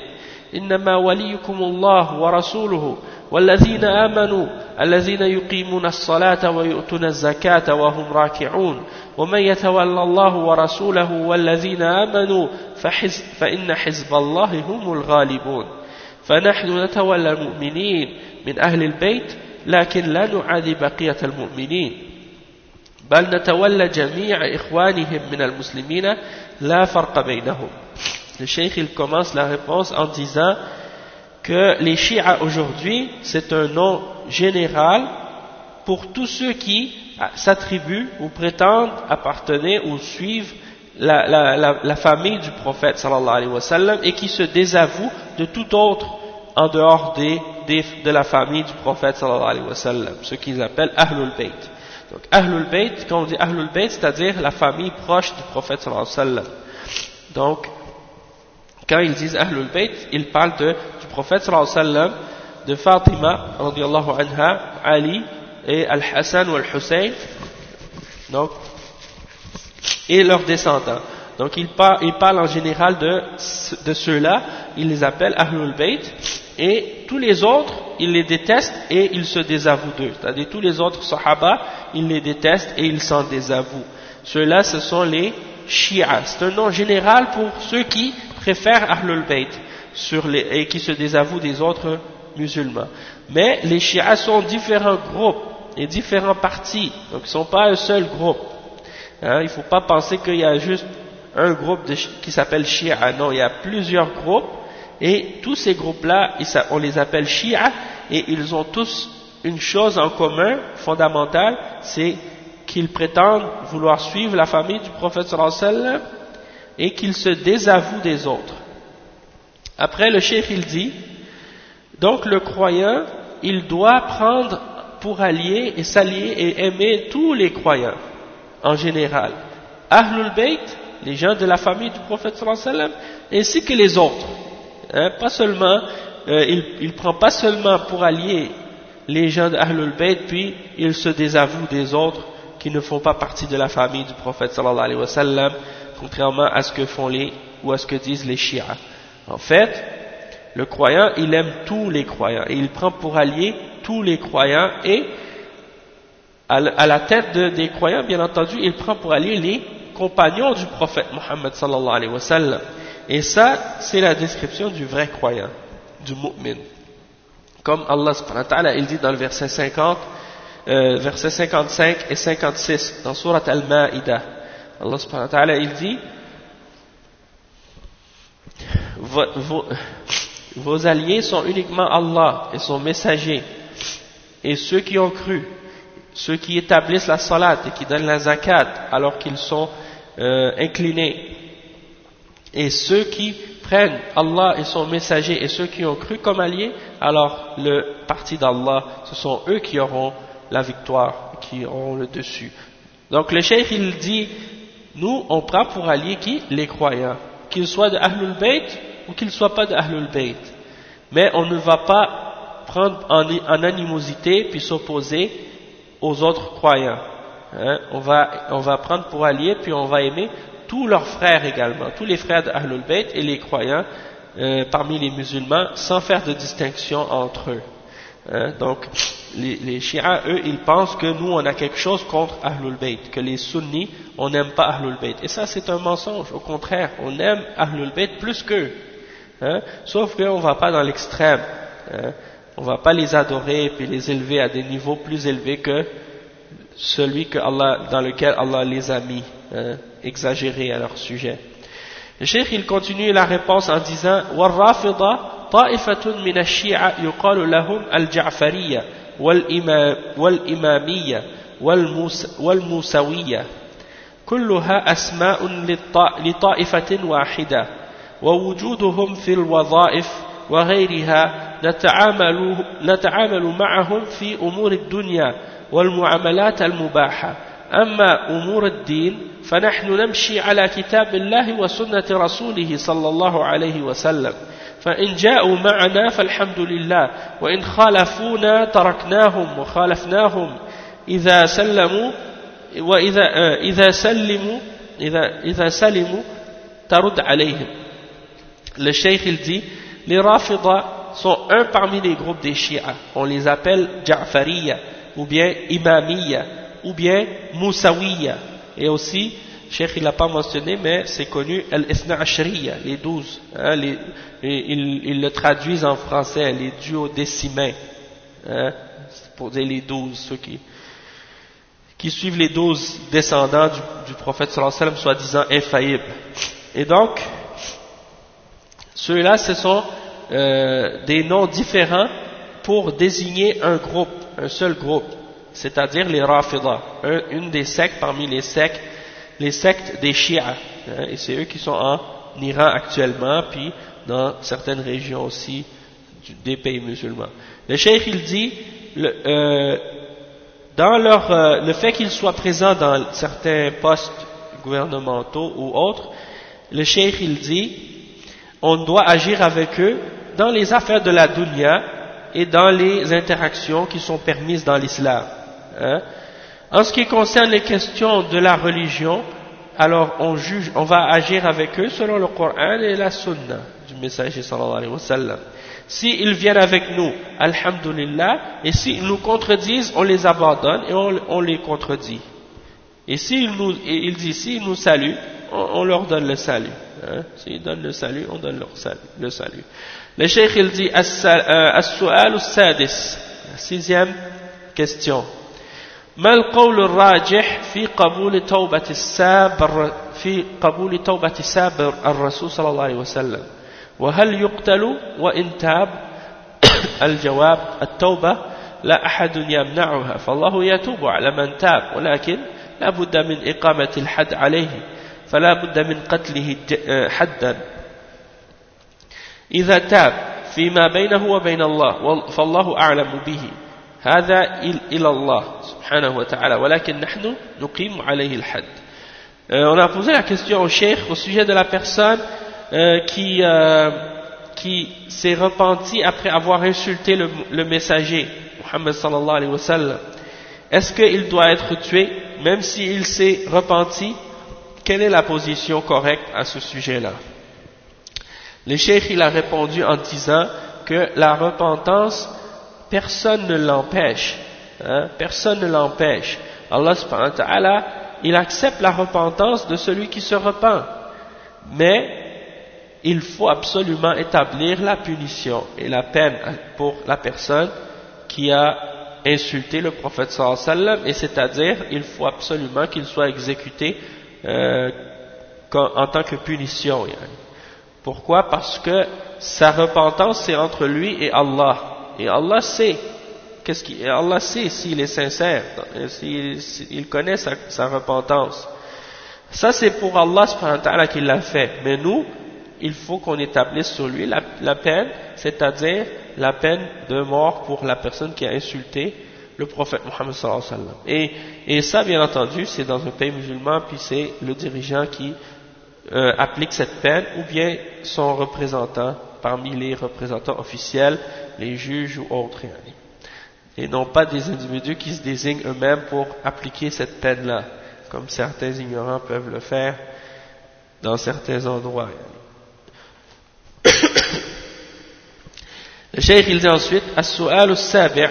إنما وليكم الله ورسوله والذين آمنوا الذين يقيمون الصلاة ويؤتون الزكاة وهم راكعون. ومن يتولى الله ورسوله والذين آمنوا فإن حزب الله هم الغالبون. فنحن نتولى المؤمنين من أهل البيت لكن لا نعادي بقية المؤمنين بل نتولى جميع إخوانهم من المسلمين لا فرق بينهم Le cheikh il commence la réponse en disant que les chiites aujourd'hui c'est un nom général pour tous ceux qui s'attribuent ou prétendent appartenir ou suivent la, la, la, la, famille du prophète sallallahu alayhi wa sallam et qui se désavouent de tout autre en dehors des, des, de la famille du prophète sallallahu alayhi wa sallam, ce qu'ils appellent Ahlul Bayt. Donc, Ahlul Bayt, quand on dit Ahlul Bayt, c'est-à-dire la famille proche du prophète sallallahu alayhi wa sallam. Donc, quand ils disent Ahlul Bayt, ils parlent de, du prophète sallallahu alayhi wa sallam, de Fatima, radiallahu anha, Ali, et Al-Hassan ou Al-Hussein, donc, et leurs descendants. Donc, ils parlent en général de, ceux-là, ils les appellent Ahlul Bayt, et tous les autres, ils les détestent et ils se désavouent d'eux. C'est-à-dire tous les autres sahaba, ils les détestent et ils s'en désavouent. Ceux-là, ce sont les Shia. C'est un nom général pour ceux qui préfèrent Ahlul Bayt et qui se désavouent des autres musulmans. Mais les Shia sont différents groupes et différents partis. Donc ils ne sont pas un seul groupe. Hein, il ne faut pas penser qu'il y a juste un groupe qui s'appelle Shia. Non, il y a plusieurs groupes et tous ces groupes-là, on les appelle Shia, et ils ont tous une chose en commun, fondamentale, c'est qu'ils prétendent vouloir suivre la famille du prophète sallallahu et qu'ils se désavouent des autres. Après, le cheikh il dit, donc le croyant, il doit prendre pour allier et s'allier et aimer tous les croyants en général. Ahlul Bayt, les gens de la famille du prophète sallam, ainsi que les autres. Hein, pas seulement, euh, il ne prend pas seulement pour allier les gens d'Ahlul Bayt, puis il se désavoue des autres qui ne font pas partie de la famille du prophète sallallahu alayhi wa sallam, contrairement à ce que font les, ou à ce que disent les chiites. En fait, le croyant, il aime tous les croyants, et il prend pour allier tous les croyants, et à la tête des croyants, bien entendu, il prend pour allier les compagnons du prophète Mohammed sallallahu alayhi wa sallam. Et ça, c'est la description du vrai croyant, du mu'min. Comme Allah subhanahu wa ta'ala, il dit dans le verset 50, euh, verset 55 et 56 dans Surat Al-Ma'idah. Allah subhanahu wa ta'ala, il dit vos, vos, alliés sont uniquement Allah et son messager et ceux qui ont cru, ceux qui établissent la salat et qui donnent la zakat alors qu'ils sont euh, inclinés et ceux qui prennent Allah et son messager et ceux qui ont cru comme alliés, alors le parti d'Allah, ce sont eux qui auront la victoire, qui auront le dessus. Donc le cheikh il dit, nous on prend pour alliés qui? Les croyants, qu'ils soient de Ahlul Bayt ou qu'ils ne soient pas de Ahlul Bayt. Mais on ne va pas prendre en, animosité puis s'opposer aux autres croyants. Hein? On, va, on va prendre pour alliés puis on va aimer tous leurs frères également, tous les frères de Ahlul Bayt et les croyants euh, parmi les musulmans sans faire de distinction entre eux. Hein, donc, les, les eux, ils pensent que nous, on a quelque chose contre Ahlul Bayt, que les sunnis, on n'aime pas Ahlul Bayt. Et ça, c'est un mensonge. Au contraire, on aime Ahlul Bayt plus qu'eux. Hein, sauf qu'on ne va pas dans l'extrême. Hein, on ne va pas les adorer et les élever à des niveaux plus élevés que celui que Allah, dans lequel Allah les a mis, hein, exagérés à leur sujet. Le cheikh, il continue la réponse en disant « طائفة من الشيعة يقال لهم الجعفرية والإمامية والموسوية كلها أسماء لطائفة واحدة ووجودهم في الوظائف وغيرها نتعامل, نتعامل معهم في أمور الدنيا والمعاملات المباحة. أما أمور الدين فنحن نمشي على كتاب الله وسنة رسوله صلى الله عليه وسلم. فإن جاءوا معنا فالحمد لله وإن خالفونا تركناهم وخالفناهم. إذا سلموا وإذا إذا سلموا إذا إذا سلموا ترد عليهم. dit les Rafida sont un parmi les groupes des Shia on les appelle Ja'fariya ou bien Imamiya ou bien Moussawiya et aussi Cheikh il l'a pas mentionné, mais c'est connu, Ashriya, les douze. Hein, ils, le traduisent en français, les duodécimains. Hein, pour dire les douze, ceux qui, suivent les douze descendants du, du prophète sallallahu alayhi wa sallam, soi-disant infaillibles. Et donc, ceux-là, ce sont euh, des noms différents pour désigner un groupe, un seul groupe, c'est-à-dire les Rafidah, une des sectes parmi les sectes les sectes des Shia, hein, et c'est eux qui sont en Iran actuellement, puis dans certaines régions aussi des pays musulmans. Le cheikh il dit, euh, dans leur, euh, le fait qu'ils soient présents dans certains postes gouvernementaux ou autres, le cheikh il dit, on doit agir avec eux dans les affaires de la dunya et dans les interactions qui sont permises dans l'islam. Hein. En ce qui concerne les questions de la religion, alors on juge, on va agir avec eux selon le Coran et la Sunna du messager sallallahu alayhi wa sallam. S'ils viennent avec nous, alhamdulillah, et s'ils nous contredisent, on les abandonne et on, les contredit. Et s'ils nous, et il dit, s'ils nous saluent, on, leur donne le salut. Hein. S'ils donnent le salut, on donne leur salut, le salut. Le cheikh il dit, as-su'al sadis sixième question. ما القول الراجح في قبول توبة الساب في قبول توبة ساب الرسول صلى الله عليه وسلم وهل يقتل وإن تاب الجواب التوبة لا أحد يمنعها فالله يتوب على من تاب ولكن لا بد من إقامة الحد عليه فلا بد من قتله حدا إذا تاب فيما بينه وبين الله فالله أعلم به هذا إلى الله سبحانه وتعالى ولكن نحن نقيم عليه الحد euh, on a posé la question au cheikh au sujet de la personne euh, qui, euh, qui s'est repenti après avoir insulté le, le messager Muhammad sallallahu alayhi wa sallam est-ce qu'il doit être tué même s'il s'est repenti quelle est la position correcte à ce sujet-là Le cheikh il a répondu en disant que la repentance personne ne l'empêche. Hein? Personne ne l'empêche. Allah il accepte la repentance de celui qui se repent. Mais il faut absolument établir la punition et la peine pour la personne qui a insulté le prophète sallallahu alayhi wa sallam, et c'est-à-dire il faut absolument qu'il soit exécuté euh, en tant que punition. Pourquoi? Parce que sa repentance c'est entre lui et Allah. Et Allah sait, qu'est-ce qu'il, Allah sait s'il est sincère, s'il, connaît sa, repentance. Ça c'est pour Allah qu'il l'a fait. Mais nous, il faut qu'on établisse sur lui la, peine, c'est-à-dire la peine de mort pour la personne qui a insulté le prophète Mohammed sallallahu alayhi wa sallam. Et, et ça, bien entendu, c'est dans un pays musulman, puis c'est le dirigeant qui euh, applique cette peine, ou bien son représentant parmi les représentants officiels, les juges ou autres, et non pas des individus qui se désignent eux-mêmes pour appliquer cette peine-là, comme certains ignorants peuvent le faire dans certains endroits. Le cheikh il dit ensuite السؤال السابع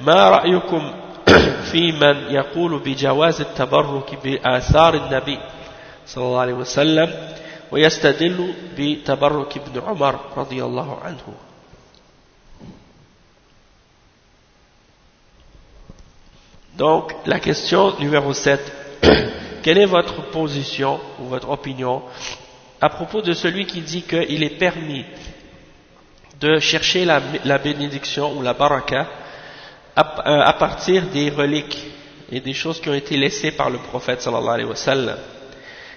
ما رأيكم في من يقول بجواز التبرك بآثار النبي صلى الله عليه وسلم ويستدل بتبرك ابن عمر رضي الله عنه Donc, la question numéro 7. Quelle est votre position ou votre opinion à propos de celui qui dit qu'il est permis de chercher la, la, bénédiction ou la baraka à, euh, à, partir des reliques et des choses qui ont été laissées par le prophète sallallahu alayhi wa sallam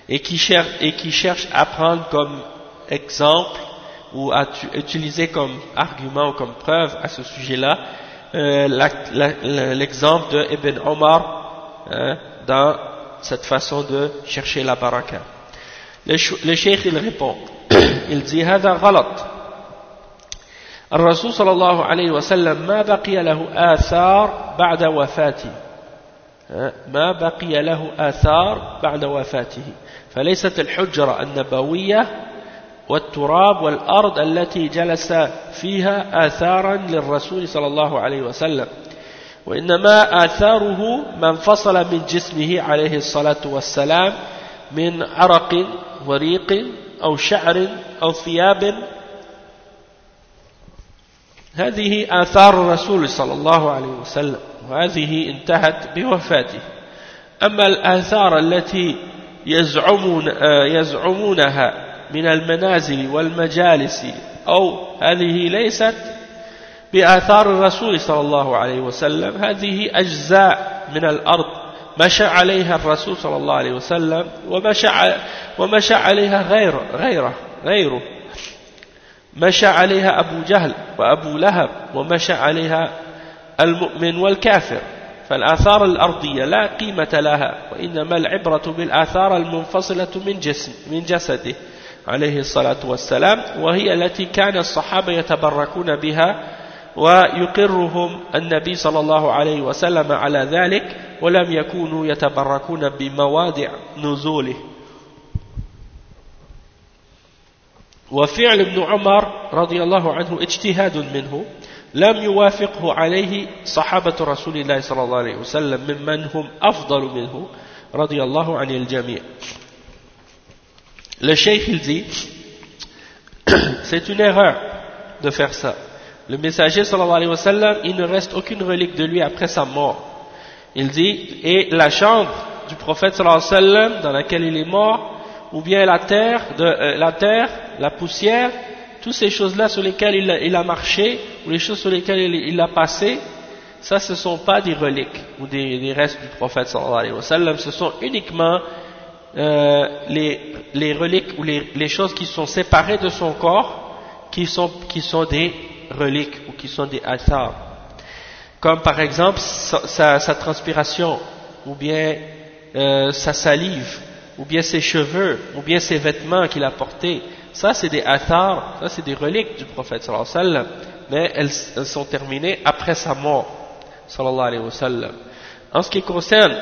et qui, cherche, et qui cherche à prendre comme exemple ou à utiliser comme argument ou comme preuve à ce sujet-là euh, l'exemple de Ibn Omar hein, dans cette façon de chercher la baraka. Le, le cheikh il répond, il dit هذا غلط الرسول صلى الله عليه وسلم ما بقي له آثار بعد وفاته ما بقي له آثار بعد وفاته. فليست الحجرة النبوية والتراب والأرض التي جلس فيها آثارا للرسول صلى الله عليه وسلم. وإنما آثاره ما انفصل من جسمه عليه الصلاة والسلام من عرق وريق أو شعر أو ثياب. هذه آثار الرسول صلى الله عليه وسلم. وهذه انتهت بوفاته. أما الآثار التي يزعمون يزعمونها من المنازل والمجالس أو هذه ليست بآثار الرسول صلى الله عليه وسلم هذه أجزاء من الأرض. مشى عليها الرسول صلى الله عليه وسلم ومشى, ومشى عليها غير غيره غيره. مشى عليها أبو جهل وأبو لهب ومشى عليها المؤمن والكافر فالآثار الأرضية لا قيمة لها وإنما العبرة بالآثار المنفصلة من جسم من جسده. عليه الصلاة والسلام وهي التي كان الصحابة يتبركون بها ويقرهم النبي صلى الله عليه وسلم على ذلك ولم يكونوا يتبركون بمواضع نزوله. وفعل ابن عمر رضي الله عنه اجتهاد منه لم يوافقه عليه صحابة رسول الله صلى الله عليه وسلم ممن هم أفضل منه رضي الله عن الجميع Le cheikh il dit, c'est une erreur de faire ça. Le messager sallallahu alayhi wa sallam, il ne reste aucune relique de lui après sa mort. Il dit, et la chambre du prophète sallallahu alayhi wa sallam dans laquelle il est mort, ou bien la terre, de, euh, la terre, la poussière, toutes ces choses-là sur lesquelles il a, marché, ou les choses sur lesquelles il, a passé, ça ce ne sont pas des reliques ou des, restes du prophète sallallahu alayhi wa sallam, ce sont uniquement euh, les, reliques ou les, choses qui sont séparées de son corps, qui sont, qui sont des reliques ou qui sont des athars. comme par exemple sa, transpiration, ou bien euh, sa salive, ou bien ses cheveux, ou bien ses vêtements qu'il a portés. Ça, c'est des athars, ça, c'est des reliques du prophète sallallahu alayhi wa sallam, mais elles, sont terminées après sa mort, sallallahu alayhi wa sallam. En ce qui concerne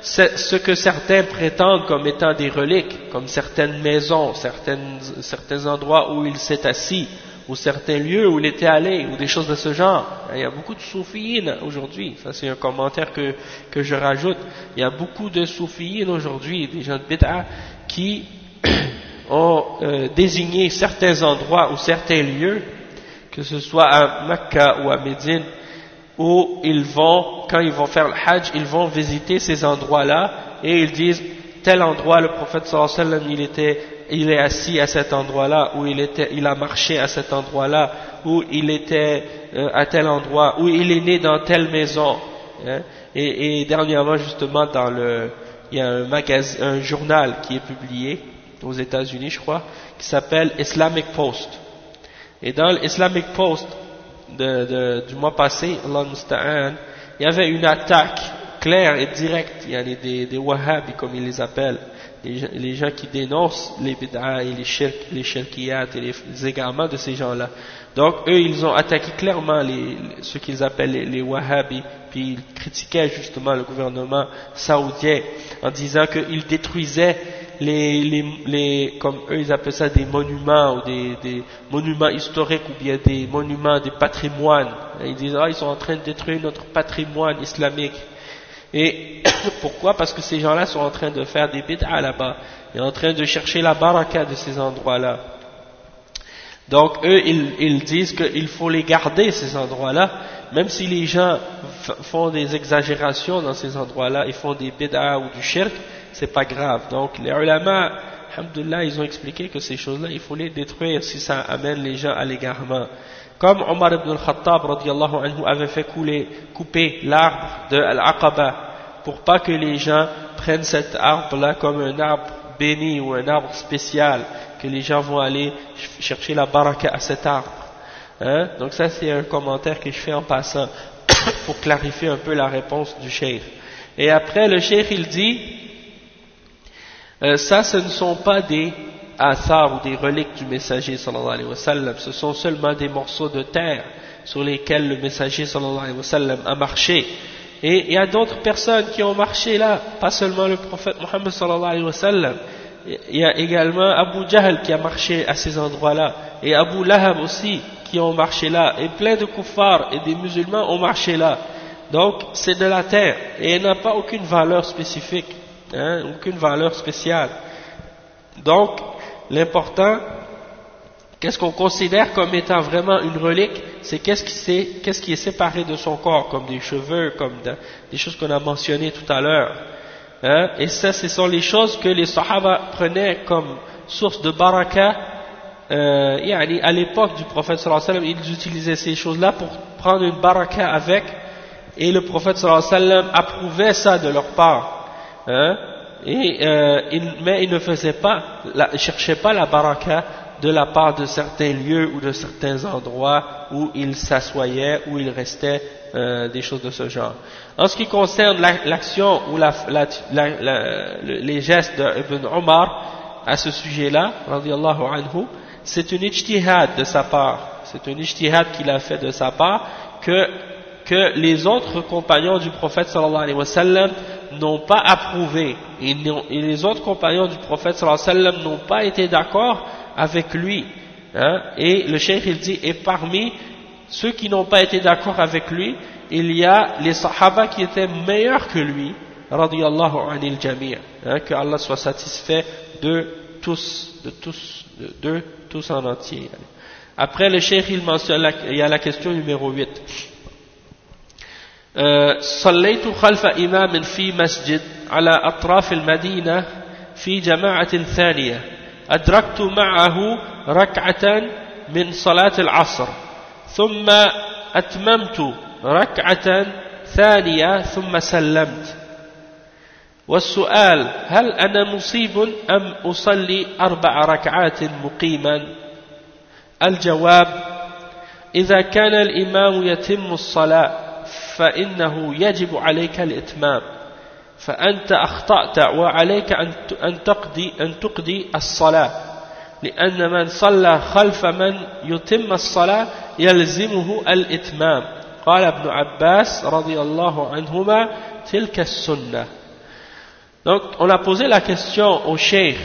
ce que certains prétendent comme étant des reliques, comme certaines maisons, certains endroits où il s'est assis, ou certains lieux où il était allé, ou des choses de ce genre. Il y a beaucoup de soufiyines aujourd'hui, ça c'est un commentaire que, que je rajoute. Il y a beaucoup de soufiyines aujourd'hui, des gens de bid'a, qui ont euh, désigné certains endroits ou certains lieux, que ce soit à Mecca ou à Médine, où ils vont, quand ils vont faire le hajj, ils vont visiter ces endroits-là et ils disent tel endroit, le prophète sallallahu alayhi wa sallam, il était, il est assis à cet endroit-là, ou il était, il a marché à cet endroit-là, ou il était euh, à tel endroit, ou il est né dans telle maison. Hein. Et, et, dernièrement, justement, dans le, il y a un magazine, un journal qui est publié aux États-Unis, je crois, qui s'appelle Islamic Post. Et dans l'Islamic Post, du mois passé, Allah il y avait une attaque claire et directe, il y a des, wahhabis comme ils les appellent, les, gens qui dénoncent les bid'ah et les shirk, les shirkiyat et les, égarements de ces gens-là. Donc eux, ils ont attaqué clairement les, ce qu'ils appellent les, les wahhabis, puis ils critiquaient justement le gouvernement saoudien en disant qu'ils détruisaient les, les, les, comme eux ils appellent ça des monuments ou des, des, monuments historiques ou bien des monuments des patrimoines. ils disent ah ils sont en train de détruire notre patrimoine islamique. Et pourquoi? Parce que ces gens-là sont en train de faire des bid'ah là-bas. Ils sont en train de chercher la baraka de ces endroits-là. Donc eux, ils, ils disent qu'il faut les garder, ces endroits-là, même si les gens font des exagérations dans ces endroits-là, ils font des bid'ah ou du shirk, c'est pas grave. Donc les ulama, alhamdoulilah, ils ont expliqué que ces choses-là, il faut les détruire si ça amène les gens à l'égarement. Comme Omar ibn al-Khattab anhu avait fait couper l'arbre de Al-Aqaba pour pas que les gens prennent cet arbre-là comme un arbre béni ou un arbre spécial, que les gens vont aller chercher la baraka à cet arbre. Hein? Donc ça c'est un commentaire que je fais en passant pour clarifier un peu la réponse du cheikh. Et après le cheikh il dit euh, ça, ce ne sont pas des athars ou des reliques du messager sallallahu alayhi wa sallam, ce sont seulement des morceaux de terre sur lesquels le messager sallallahu alayhi wa sallam a marché. Et il y a d'autres personnes qui ont marché là, pas seulement le prophète Mohammed sallallahu alayhi wa sallam. Il y a également Abu Jahl qui a marché à ces endroits-là, et Abu Lahab aussi qui ont marché là, et plein de kuffars et des musulmans ont marché là. Donc c'est de la terre, et elle n'a pas aucune valeur spécifique. Hein, aucune valeur spéciale. Donc, l'important, qu'est-ce qu'on considère comme étant vraiment une relique, c'est qu'est-ce qui, qu'est-ce qui, est séparé de son corps, comme des cheveux, comme des choses qu'on a mentionnées tout à l'heure. Hein, et ça, ce sont les choses que les Sahaba prenaient comme source de baraka. Euh, à l'époque du prophète sallallahu alayhi wa sallam, ils utilisaient ces choses-là pour prendre une baraka avec, et le prophète sallallahu alayhi wa sallam approuvait ça de leur part. Hein, et, euh, il, mais il ne faisait pas, la, cherchait pas la baraka de la part de certains lieux ou de certains endroits où il s'assoyait, où il restait, euh, des choses de ce genre. En ce qui concerne l'action ou la, les gestes d'Ibn Omar à ce sujet-là, anhu, c'est une ijtihad de sa part, c'est une ijtihad qu'il a fait de sa part que, que les autres compagnons du prophète sallallahu alayhi wa sallam n'ont pas approuvé et, les autres compagnons du prophète sallallahu n'ont pas été d'accord avec lui. Hein, et le cheikh il dit, et parmi ceux qui n'ont pas été d'accord avec lui, il y a les sahaba qui étaient meilleurs que lui, radiyallahu anil jami' hein, que Allah soit satisfait de tous, de tous, de, tous en entier. Après le cheikh il mentionne, il y a la question numéro 8. صليت خلف إمام في مسجد على أطراف المدينة في جماعة ثانية. أدركت معه ركعة من صلاة العصر. ثم أتممت ركعة ثانية ثم سلمت. والسؤال هل أنا مصيب أم أصلي أربع ركعات مقيما؟ الجواب إذا كان الإمام يتم الصلاة فإنه يجب عليك الإتمام فأنت أخطأت وعليك أن تقضي, أن تقضي الصلاة لأن من صلى خلف من يتم الصلاة يلزمه الإتمام قال ابن عباس رضي الله عنهما تلك السنة Donc, on a posé la question au cheikh.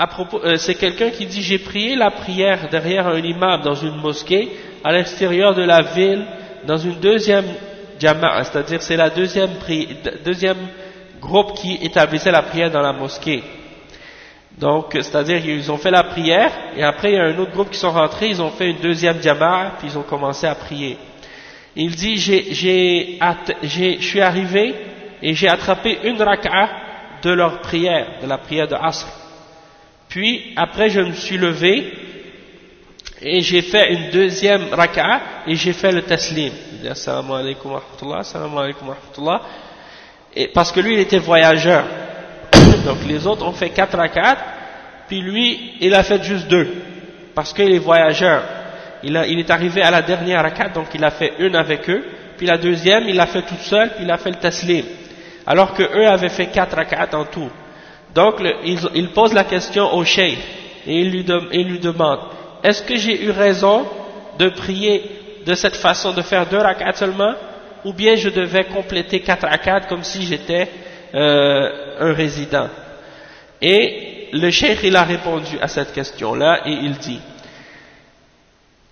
Euh, c'est quelqu'un qui dit J'ai prié la prière derrière un imam dans une mosquée, à l'extérieur de la ville, dans une deuxième jama'a, c'est-à-dire c'est la deuxième, deuxième groupe qui établissait la prière dans la mosquée. Donc, c'est-à-dire qu'ils ont fait la prière, et après il y a un autre groupe qui sont rentrés, ils ont fait une deuxième jama'a, puis ils ont commencé à prier. Il dit, je suis arrivé et j'ai attrapé une raka'a de leur prière, de la prière de Asr. Puis, après je me suis levé, et j'ai fait une deuxième raka'a, et j'ai fait le taslim. Assalamu alaikum rahmatullah, alaikum. Et parce que lui, il était voyageur. Donc les autres ont fait quatre rak'at, puis lui, il a fait juste deux, parce qu'il est voyageur. Il, a, il, est arrivé à la dernière rakat, donc il a fait une avec eux, puis la deuxième, il l'a fait toute seule, puis il a fait le taslim. Alors que eux avaient fait quatre rak'at en tout. Donc il, pose la question au cheikh, et il lui demande, est-ce que j'ai eu raison de prier de cette façon, de faire deux rak'at seulement, ou bien je devais compléter quatre rak'at comme si j'étais euh, un résident? Et le cheikh il a répondu à cette question-là et il dit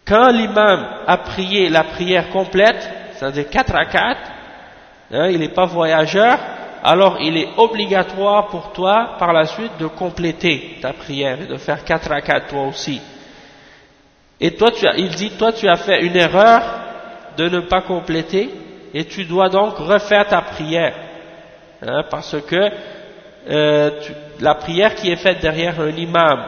quand l'imam a prié la prière complète, c'est-à-dire quatre à hein, il n'est pas voyageur, alors il est obligatoire pour toi par la suite de compléter ta prière de faire quatre à quatre toi aussi. Et toi, tu as, il dit, toi tu as fait une erreur de ne pas compléter et tu dois donc refaire ta prière. Hein, parce que euh, la prière qui est faite derrière un imam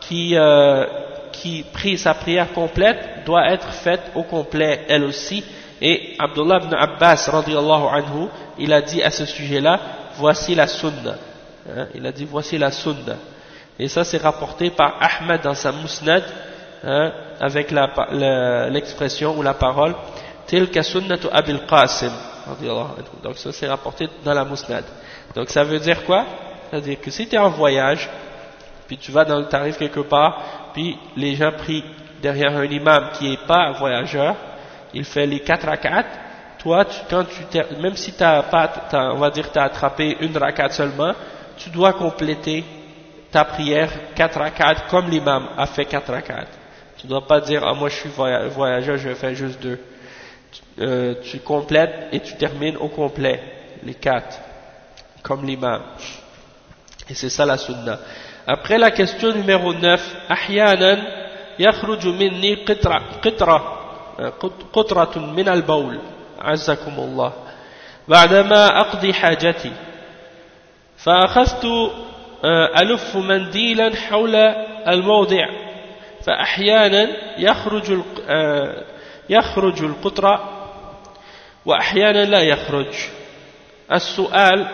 qui, euh, qui prie sa prière complète doit être faite au complet elle aussi. Et Abdullah ibn Abbas radiallahu anhu, il a dit à ce sujet-là, voici la sunna. Hein, il a dit voici la sunna. Et ça c'est rapporté par Ahmed dans sa musnad, hein, avec l'expression ou la parole, tilka sunnatu abil qasim. Donc ça c'est rapporté dans la musnad. Donc ça veut dire quoi? C'est-à-dire que si tu es en voyage, puis tu vas dans tarif quelque part, puis les gens prient derrière un imam qui n'est pas un voyageur, il fait les 4 rakats, toi, quand tu même si tu as pas, on va dire tu attrapé une rakat seulement, tu dois compléter ta prière 4 rakats comme l'imam a fait 4 rakats. Tu ne dois pas dire, ah moi je suis voyageur, je vais faire juste deux. Euh, tu complètes et tu termines au complet, les 4, comme l'imam. Et c'est ça la sunna. Après la question numéro 9, أحيانا يخرج مني قطرة, قطرة, قطرة من البول عزكم الله بعدما أقضي حاجتي فأخذت ألف منديلا حول الموضع فأحيانا يخرج يخرج القطرة وأحيانا لا يخرج. السؤال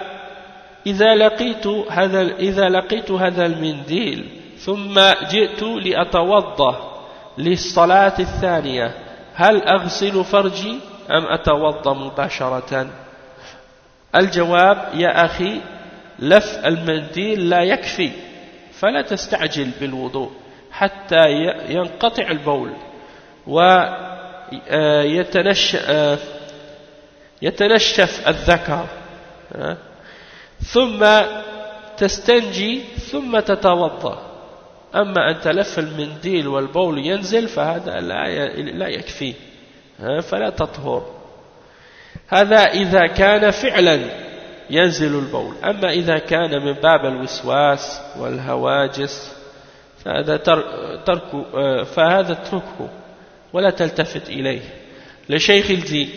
إذا لقيت هذا إذا لقيت هذا المنديل ثم جئت لأتوضأ للصلاة الثانية هل أغسل فرجي أم أتوضأ مباشرة؟ الجواب يا أخي لف المنديل لا يكفي فلا تستعجل بالوضوء. حتى ينقطع البول ويتنشف الذكر ثم تستنجي ثم تتوضأ. أما أن تلف المنديل والبول ينزل فهذا لا لا يكفي فلا تطهر. هذا إذا كان فعلا ينزل البول. أما إذا كان من باب الوسواس والهواجس فهذا ترك فهذا اتركه ولا تلتفت إليه le cheikh il dit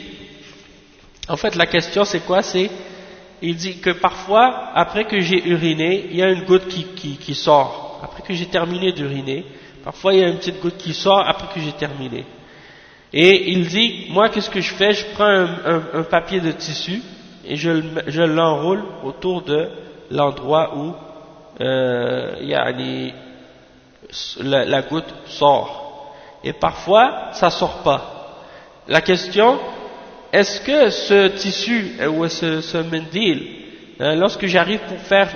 en fait la question c'est quoi c'est il dit que parfois, après que j'ai uriné, il y a une goutte qui, qui, qui sort. Après que j'ai terminé d'uriner, parfois il y a une petite goutte qui sort après que j'ai terminé. Et il dit, moi qu'est-ce que je fais Je prends un, un, un papier de tissu et je, je l'enroule autour de l'endroit où euh, y a les, la, la goutte sort. Et parfois, ça sort pas. La question, est-ce que ce tissu euh, ou ce, ce mendil, hein, lorsque j'arrive pour faire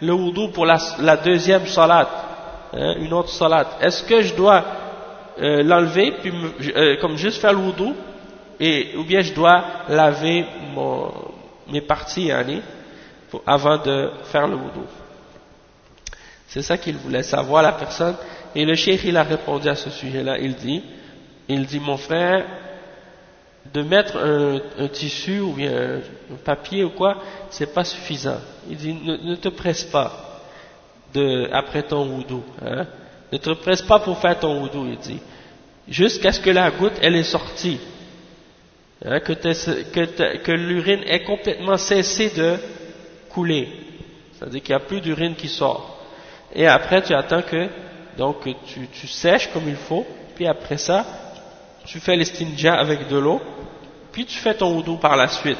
le wudu pour la, la deuxième salat, hein, une autre salat, est-ce que je dois euh, l'enlever, puis euh, comme juste faire le wudu, et, ou bien je dois laver mon, mes parties hein, avant de faire le wudu? C'est ça qu'il voulait savoir la personne. Et le cheikh il a répondu à ce sujet-là, il dit, il dit mon frère, de mettre un, tissu ou bien un, papier ou quoi, c'est pas suffisant. Il dit ne, te presse pas de, après ton wudu. Hein. Ne te presse pas pour faire ton wudu, il dit. Jusqu'à ce que la goutte elle est sortie. Hein, que, que, l'urine ait complètement cessé de couler. C'est-à-dire qu'il n'y a plus d'urine qui sort. Et après tu attends que donc tu, tu sèches comme il faut, puis après ça, tu fais l'estinja avec de l'eau, puis tu fais ton wudu par la suite.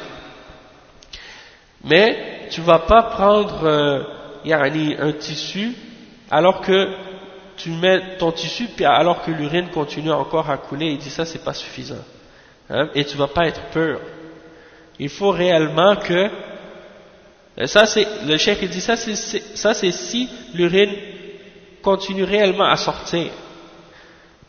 Mais tu vas pas prendre euh, un tissu alors que tu mets ton tissu puis alors que l'urine continue encore à couler, il dit ça c'est pas suffisant. Hein, et tu vas pas être pur. Il faut réellement que ça c'est le chef il dit ça c'est ça c'est si l'urine continue réellement à sortir.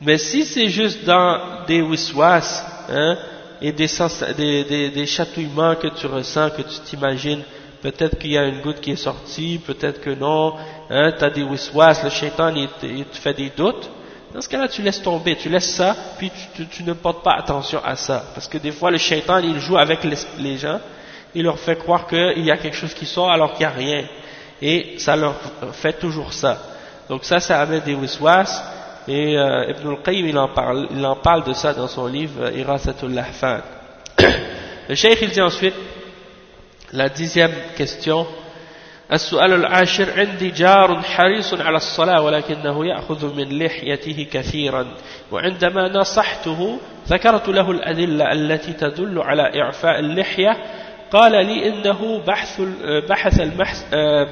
Mais si c'est juste dans des wiswas hein, et des, chatouillements que tu ressens, que tu t'imagines, peut-être qu'il y a une goutte qui est sortie, peut-être que non, hein, tu as des wiswas, le shaitan il, te fait des doutes, dans ce cas-là tu laisses tomber, tu laisses ça, puis tu, ne portes pas attention à ça. Parce que des fois le shaitan il joue avec les gens, il leur fait croire qu'il y a quelque chose qui sort alors qu'il n'y a rien Et ça leur fait toujours ça. Donc ça, ça amène des wiswas, et euh, Ibn al-Qayyim, il, en parle, il en parle de ça dans son livre euh, Irasatul Lahfan. Le cheikh, il dit ensuite, la dixième question, السؤال العاشر عندي جار حريص على الصلاة ولكنه يأخذ من لحيته كثيرا وعندما نصحته ذكرت له الأدلة التي تدل على إعفاء اللحية قال لي إنه بحث, بحث,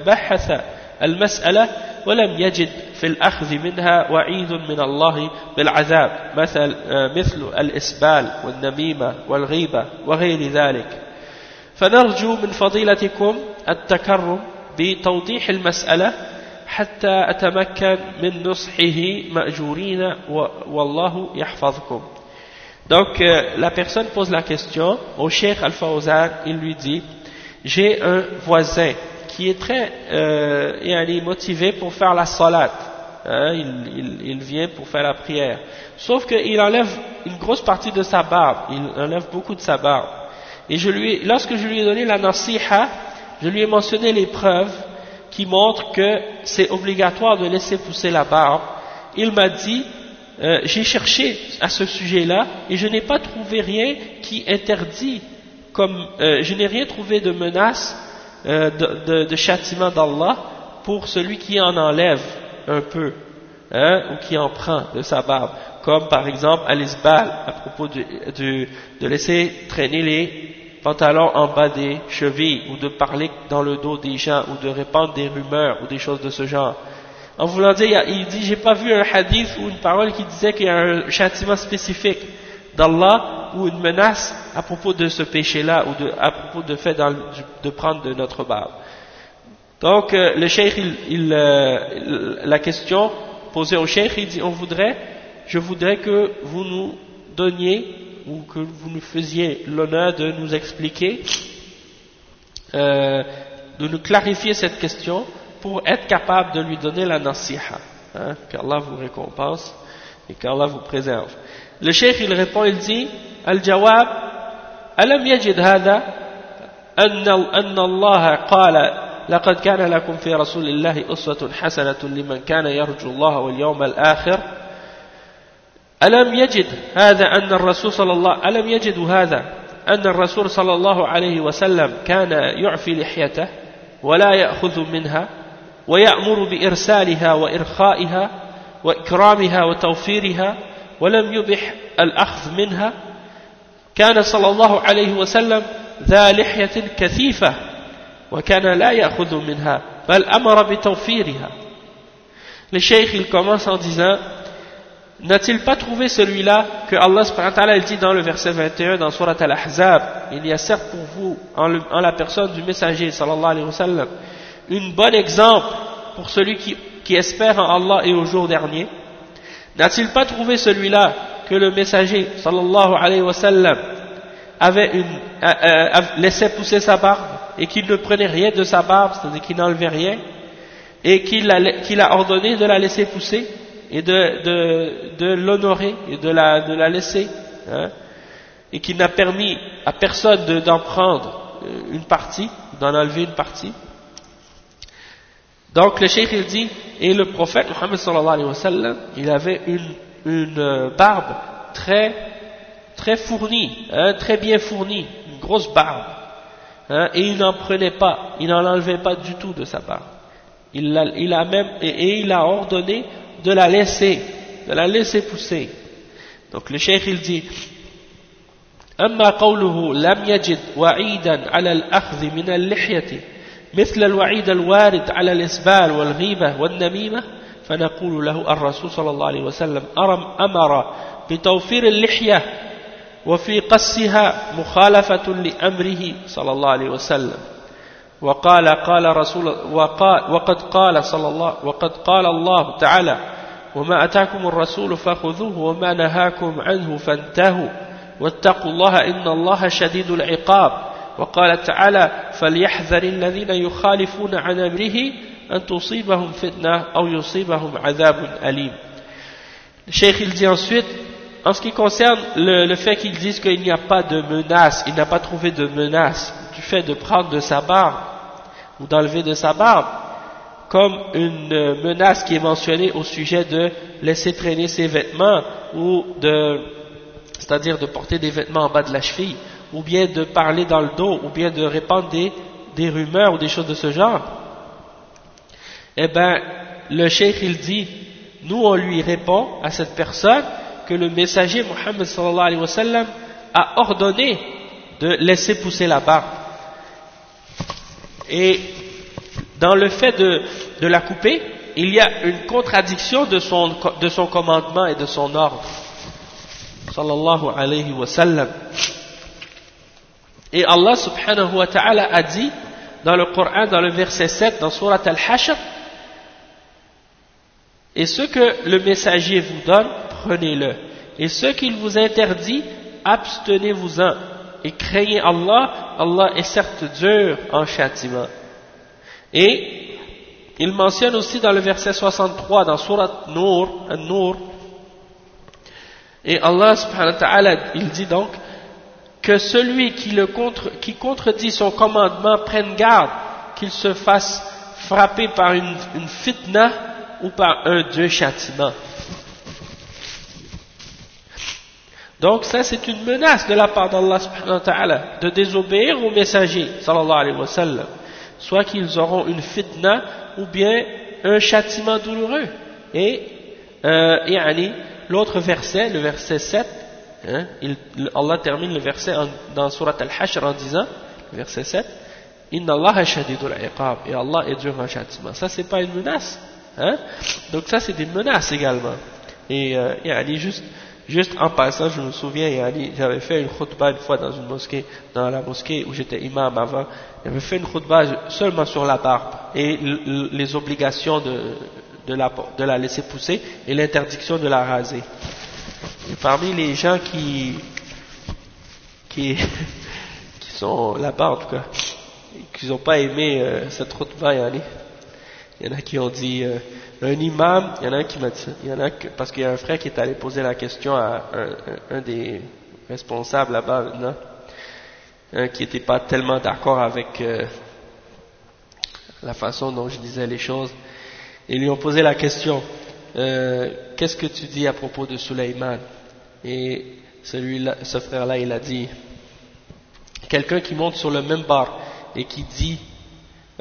بحث المسألة ولم يجد في الأخذ منها وعيد من الله بالعذاب مثل, مثل الإسبال والنميمة والغيبة وغير ذلك. فنرجو من فضيلتكم التكرم بتوضيح المسألة حتى أتمكن من نصحه مأجورين والله يحفظكم. Donc euh, la personne pose la question au Cheikh Al-Fawzan, il lui dit J'ai un voisin qui est très euh, motivé pour faire la salat. Hein, il, il, il, vient pour faire la prière. Sauf qu'il enlève une grosse partie de sa barbe. Il enlève beaucoup de sa barbe. Et je lui, lorsque je lui ai donné la nasiha, je lui ai mentionné les preuves qui montrent que c'est obligatoire de laisser pousser la barbe. Il m'a dit, euh, j'ai cherché à ce sujet-là et je n'ai pas trouvé rien qui interdit, comme euh, je n'ai rien trouvé de menace euh, de, châtiment d'Allah pour celui qui en enlève un peu, hein, ou qui en prend de sa barbe, comme par exemple à l'isbal, à propos de, de, laisser traîner les pantalons en bas des chevilles, ou de parler dans le dos des gens, ou de répandre des rumeurs, ou des choses de ce genre. En voulant dire, il dit, j'ai pas vu un hadith ou une parole qui disait qu'il y a un châtiment spécifique d'Allah ou une menace à propos de ce péché-là ou à propos de fait de prendre de notre barbe. Donc euh, le cheikh, euh, la question posée au cheikh, il dit on voudrait, je voudrais que vous nous donniez ou que vous nous faisiez l'honneur de nous expliquer, euh, de nous clarifier cette question pour être capable de lui donner la nasiha. Hein, qu'Allah vous récompense et qu'Allah vous préserve. Le cheikh il répond, il dit الجواب ألم يجد هذا أن, أن الله قال لقد كان لكم في رسول الله أسوة حسنة لمن كان يرجو الله واليوم الآخر ألم يجد هذا أن الرسول صلى الله ألم يجد هذا أن الرسول صلى الله عليه وسلم كان يعفي لحيته ولا يأخذ منها ويأمر بإرسالها وإرخائها وإكرامها وتوفيرها ولم يبح الأخذ منها كان صلى الله عليه وسلم ذا لحية كثيفة وكان لا يأخذ منها بل أمر بتوفيرها Le cheikh il en disant n'a-t-il pas trouvé celui-là que Allah subhanahu wa ta'ala dit dans le verset 21 dans Surat Al-Ahzab il y a certes pour vous en, la personne du messager sallallahu alayhi wa sallam une bonne exemple pour celui qui, espère en Allah et au jour dernier n'a-t-il pas trouvé celui-là que le messager sallallahu alayhi wa sallam avait une, laissait pousser sa barbe et qu'il ne prenait rien de sa barbe c'est-à-dire qu'il n'enlevait rien et qu'il a, ordonné de la laisser pousser et de, l'honorer et de la, laisser, hein, et qui n'a permis à personne d'en prendre euh, une partie, d'en enlever une partie? Donc le cheikh il dit, et le prophète Mohammed sallallahu alayhi wa sallam, il avait une, une euh, barbe très, très fournie, hein, très bien fournie, une grosse barbe, hein, et il n'en prenait pas, il n'en enlevait pas du tout de sa barbe. Il a, il a même, et, et il a ordonné de la laisser, de la laisser pousser. Donc le cheikh il dit أما قوله لم يجد وعيدا على الأخذ من اللحية مثل الوعيد الوارد على الإسبال والغيبة والنميمة فنقول له الرسول صلى الله عليه وسلم أمر بتوفير اللحية وفي قصها مخالفة لأمره صلى الله عليه وسلم. وقال قال رسول وقال وقد قال صلى الله وقد قال الله تعالى وما أتاكم الرسول فخذوه وما نهاكم عنه فانتهوا واتقوا الله إن الله شديد العقاب. وقال تعالى فليحذر الذين يخالفون عن أمره أن تصيبهم فتنة أو يصيبهم عذاب أليم الشيخ il dit ensuite en ce qui concerne le, le fait qu'ils disent qu'il n'y a pas de menace il n'a pas trouvé de menace du fait de prendre de sa barbe ou d'enlever de sa barbe, comme une menace qui est mentionnée au sujet de laisser traîner ses vêtements, ou de, c'est-à-dire de porter des vêtements en bas de la cheville, ou bien de parler dans le dos, ou bien de répandre des, rumeurs ou des choses de ce genre. Eh bien, le cheikh il dit, nous on lui répond à cette personne que le messager Mohammed sallallahu alayhi wa sallam a ordonné de laisser pousser la barbe. Et dans le fait de, de, la couper, il y a une contradiction de son, de son commandement et de son ordre. Sallallahu alayhi wa sallam. Et Allah subhanahu wa ta'ala a dit dans le Coran, dans le verset 7, dans Surat Al-Hashr, et ce que le messager vous donne, prenez-le. Et ce qu'il vous interdit, abstenez-vous-en et craignez Allah, Allah est certes dur en châtiment. Et il mentionne aussi dans le verset 63 dans Surat Nour, Nour et Allah subhanahu wa ta'ala, il dit donc que celui qui, le contre, qui contredit son commandement prenne garde qu'il se fasse frapper par une, une fitna ou par un Dieu châtiment. Donc ça c'est une menace de la part d'Allah subhanahu wa ta'ala de désobéir au messager sallallahu alayhi wa. Soit qu'ils auront une fitna ou bien un châtiment douloureux. Et euh, l'autre verset, le verset 7, hein, il, Allah termine le verset en, dans surat Al-Hashr en disant, verset 7, Inna Allah shadidul iqab, et Allah est dur en châtiment. Ça c'est pas une menace. Hein? Donc ça c'est des menaces également. Et euh, juste Juste en passant, je me souviens, j'avais fait une khutbah une fois dans une mosquée, dans la mosquée où j'étais imam avant, j'avais fait une khutbah seulement sur la barbe et les obligations de, de, la, de la laisser pousser et l'interdiction de la raser. Et parmi les gens qui, qui, sont là-bas en tout cas, qui n'ont pas aimé euh, cette khutbah, il y en a qui ont dit... Euh, un imam, il y en a un qui m'a dit y en a que, parce qu'il y a un frère qui est allé poser la question à un, des responsables là-bas, un qui n'était pas tellement d'accord avec euh, la façon dont je disais les choses. Ils lui ont posé la question, euh, qu'est-ce que tu dis à propos de Suleiman? Et celui-là, ce frère-là, il a dit, quelqu'un qui monte sur le même bar et qui dit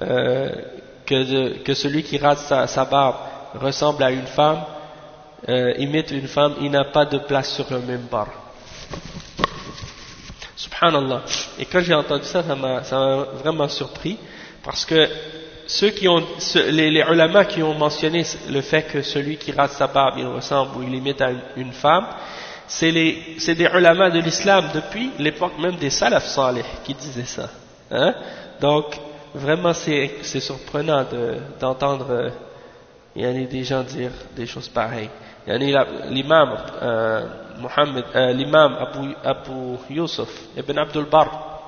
euh, que, que, celui qui rate sa, sa barbe ressemble à une femme, euh, imite une femme, il n'a pas de place sur le même bar. Subhanallah. Et quand j'ai entendu ça, ça m'a vraiment surpris, parce que ceux qui ont, les, les ulama qui ont mentionné le fait que celui qui rase sa barbe, il ressemble ou il imite à une, femme, c'est des ulama de l'islam depuis l'époque même des salaf salih qui disaient ça. Hein? Donc, vraiment c'est surprenant d'entendre de, y a des gens dire des choses pareilles. L'imam euh, euh, l'imam Abu, Abu Yusuf ibn Abdul Bar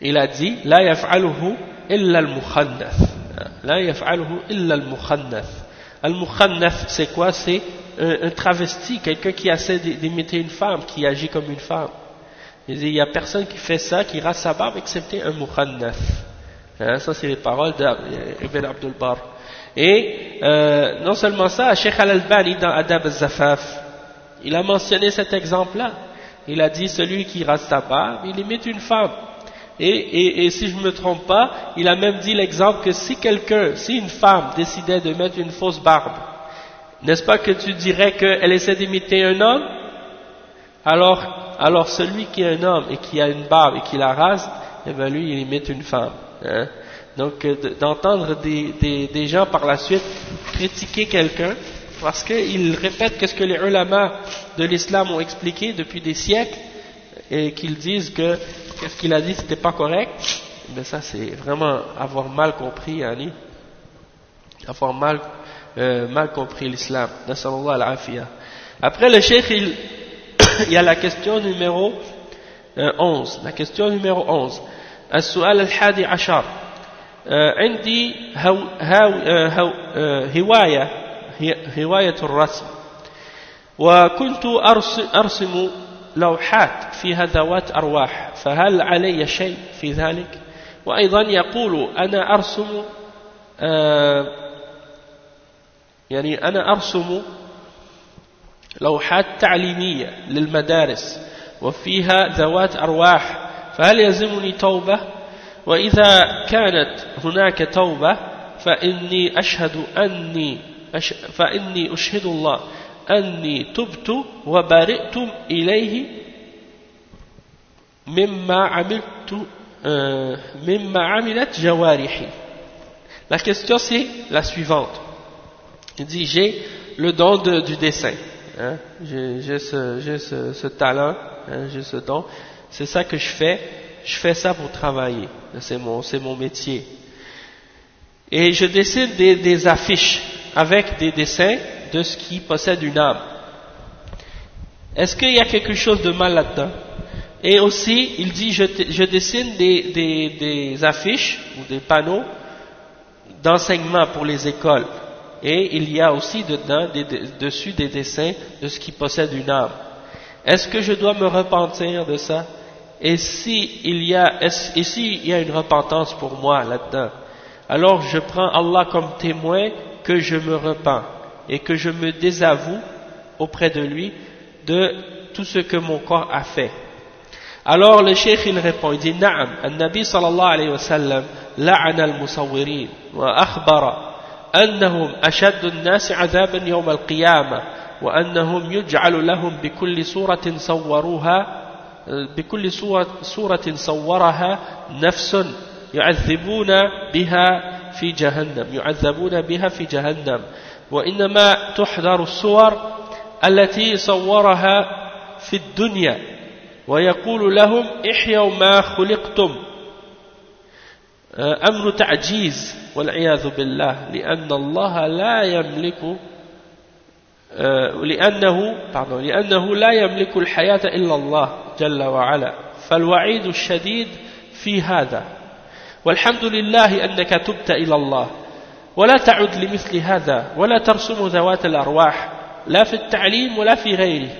il a dit la yaf'aluhu illa al-mukhannath la yaf'aluhu illa al-mukhannath al-mukhannath c'est quoi? C'est un, travesti quelqu'un qui essaie d'imiter une femme qui agit comme une femme. Il dit il y a personne qui fait ça qui rase sa barbe excepté un mukhannath hein, ça c'est les paroles d'Ibn Abdul Bar. Et euh, non seulement ça Sheikh Al-Albani dans Adab al-Zafaf il a mentionné cet exemple là il a dit celui qui rase sa barbe il imite une femme et, si je ne me trompe pas, il a même dit l'exemple que si quelqu'un, si une femme décidait de mettre une fausse barbe, n'est-ce pas que tu dirais qu'elle essaie d'imiter un homme? Alors, alors celui qui est un homme et qui a une barbe et qui la rase, eh bien lui il imite une femme. Hein? Donc euh, d'entendre des, des, gens par la suite critiquer quelqu'un parce qu'ils répètent qu'est-ce que les ulama de l'islam ont expliqué depuis des siècles et qu'ils disent que qu'est-ce qu'il a dit c'était pas correct, mais ça c'est vraiment avoir mal compris, Annie, avoir mal, euh, mal compris l'islam. Après le cheikh, il, il y a la question numéro 11. Euh, la question numéro 11. السؤال الحادي عشر عندي هو هو هواية هواية الرسم وكنت أرسم لوحات فيها ذوات أرواح فهل علي شيء في ذلك؟ وأيضا يقول أنا أرسم آه يعني أنا أرسم لوحات تعليمية للمدارس وفيها ذوات أرواح فهل يلزمني توبة؟ وإذا كانت هناك توبة فإني أشهد أني فإني أشهد الله. أني تبت وبرئت إليه مما عملت مما عملت جوارحي La question c'est la suivante. Il dit j'ai le don de, du dessin. Hein, j'ai ce, ce, ce, talent, hein, j'ai ce don. C'est ça que je fais. Je fais ça pour travailler. C'est mon, mon métier. Et je dessine des, des affiches avec des dessins de ce qui possède une âme. Est-ce qu'il y a quelque chose de mal là-dedans? Et aussi, il dit, je, dessine des, affiches ou des panneaux d'enseignement pour les écoles. Et il y a aussi dedans, dessus des dessins de ce qui possède une âme. Est-ce que je dois me repentir de ça? Et s'il y, a, y a une repentance pour moi là-dedans, alors je prends Allah comme témoin que je me repens et que je me désavoue auprès de lui de tout ce que mon corps a fait. Alors le cheikh il répond, il dit نعم النبي صلى الله عليه وسلم لعن المصورين وأخبر أنهم أشد الناس عذابا يوم القيامة وأنهم يجعل لهم بكل صورة صوروها بكل صورة, صورة صورها نفس يعذبون بها في جهنم يعذبون بها في جهنم وإنما تحذر الصور التي صورها في الدنيا ويقول لهم احيوا ما خلقتم. أمر تعجيز والعياذ بالله لأن الله لا يملك لأنه لأنه لا يملك الحياة إلا الله جل وعلا. فالوعيد الشديد في هذا. والحمد لله أنك تبت إلى الله. ولا تعد لمثل هذا ولا ترسم ذوات الأرواح لا في التعليم ولا في غيره.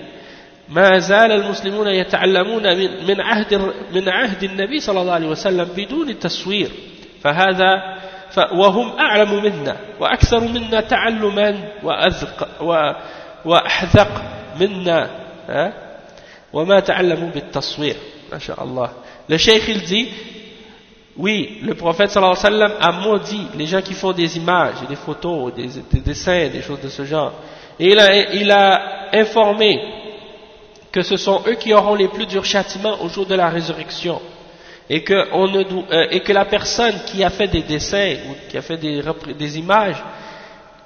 ما زال المسلمون يتعلمون من عهد من عهد النبي صلى الله عليه وسلم بدون تصوير فهذا وهم أعلم منا وأكثر منا تعلما وأذق وأحذق منا وما تعلموا بالتصوير. ما شاء الله. il dit Oui, le prophète sallallahu wa sallam a maudit les gens qui font des images, des photos, des, dessins, des choses de ce genre. Et il a, informé que ce sont eux qui auront les plus durs châtiments au jour de la résurrection. et que, euh, la personne qui a fait des dessins ou qui a fait des, images,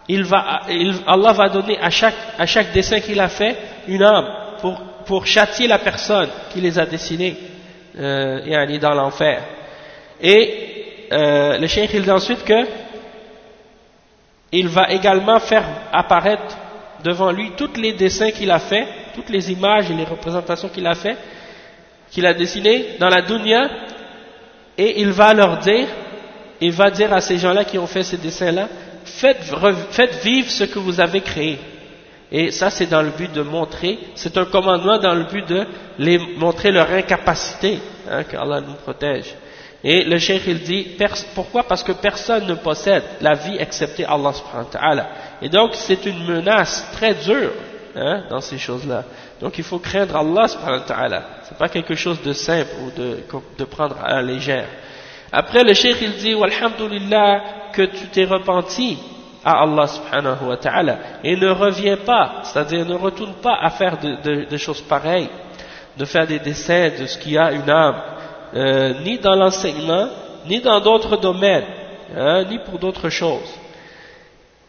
il va, Allah va donner à chaque, dessin qu'il a fait une âme pour, pour châtier la personne qui les a dessinés euh, et dans l'enfer. Et euh, le cheikh il dit ensuite que il va également faire apparaître devant lui tous les dessins qu'il a fait, toutes les images et les représentations qu'il a fait, qu'il a dessinées dans la dunya, et il va leur dire, il va dire à ces gens-là qui ont fait ces dessins-là, faites, faites vivre ce que vous avez créé. Et ça, c'est dans le but de montrer, c'est un commandement dans le but de les montrer leur incapacité, hein, qu'Allah nous protège. Et le cheikh il dit, pourquoi? Parce que personne ne possède la vie excepté Allah subhanahu wa ta'ala. Et donc c'est une menace très dure hein, dans ces choses-là. Donc il faut craindre Allah subhanahu wa ta'ala. C'est pas quelque chose de simple ou de, de prendre à la légère. Après le cheikh il dit, Walhamdulillah, que tu t'es repenti à Allah subhanahu wa ta'ala et ne reviens pas, c'est-à-dire ne retourne pas à faire des choses pareilles, de faire des dessins de ce qui a une âme, euh, ni dans l'enseignement, ni dans d'autres domaines, hein, ni pour d'autres choses.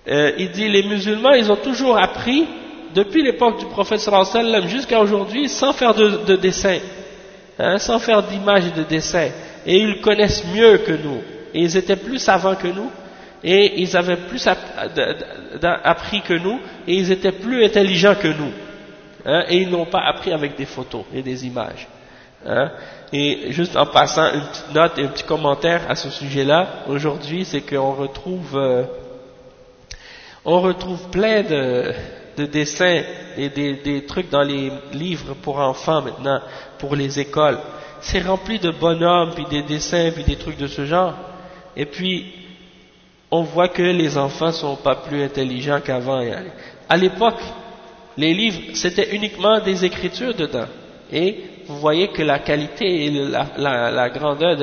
Euh, il dit les musulmans, ils ont toujours appris depuis l'époque du prophète sallam jusqu'à aujourd'hui sans faire de, de dessin, hein, sans faire d'image et de dessin. Et ils connaissent mieux que nous. Et ils étaient plus savants que nous et ils avaient plus appris que nous, et ils étaient plus intelligents que nous. Hein, et ils n'ont pas appris avec des photos et des images. Hein? Et juste en passant une petite note et un petit commentaire à ce sujet-là, aujourd'hui, c'est qu'on retrouve, euh, on retrouve plein de, de dessins et des, des, trucs dans les livres pour enfants maintenant, pour les écoles. C'est rempli de bonhommes, puis des dessins, puis des trucs de ce genre. Et puis, on voit que les enfants sont pas plus intelligents qu'avant. À l'époque, les livres, c'était uniquement des écritures dedans. Et vous voyez que la qualité et la, grandeur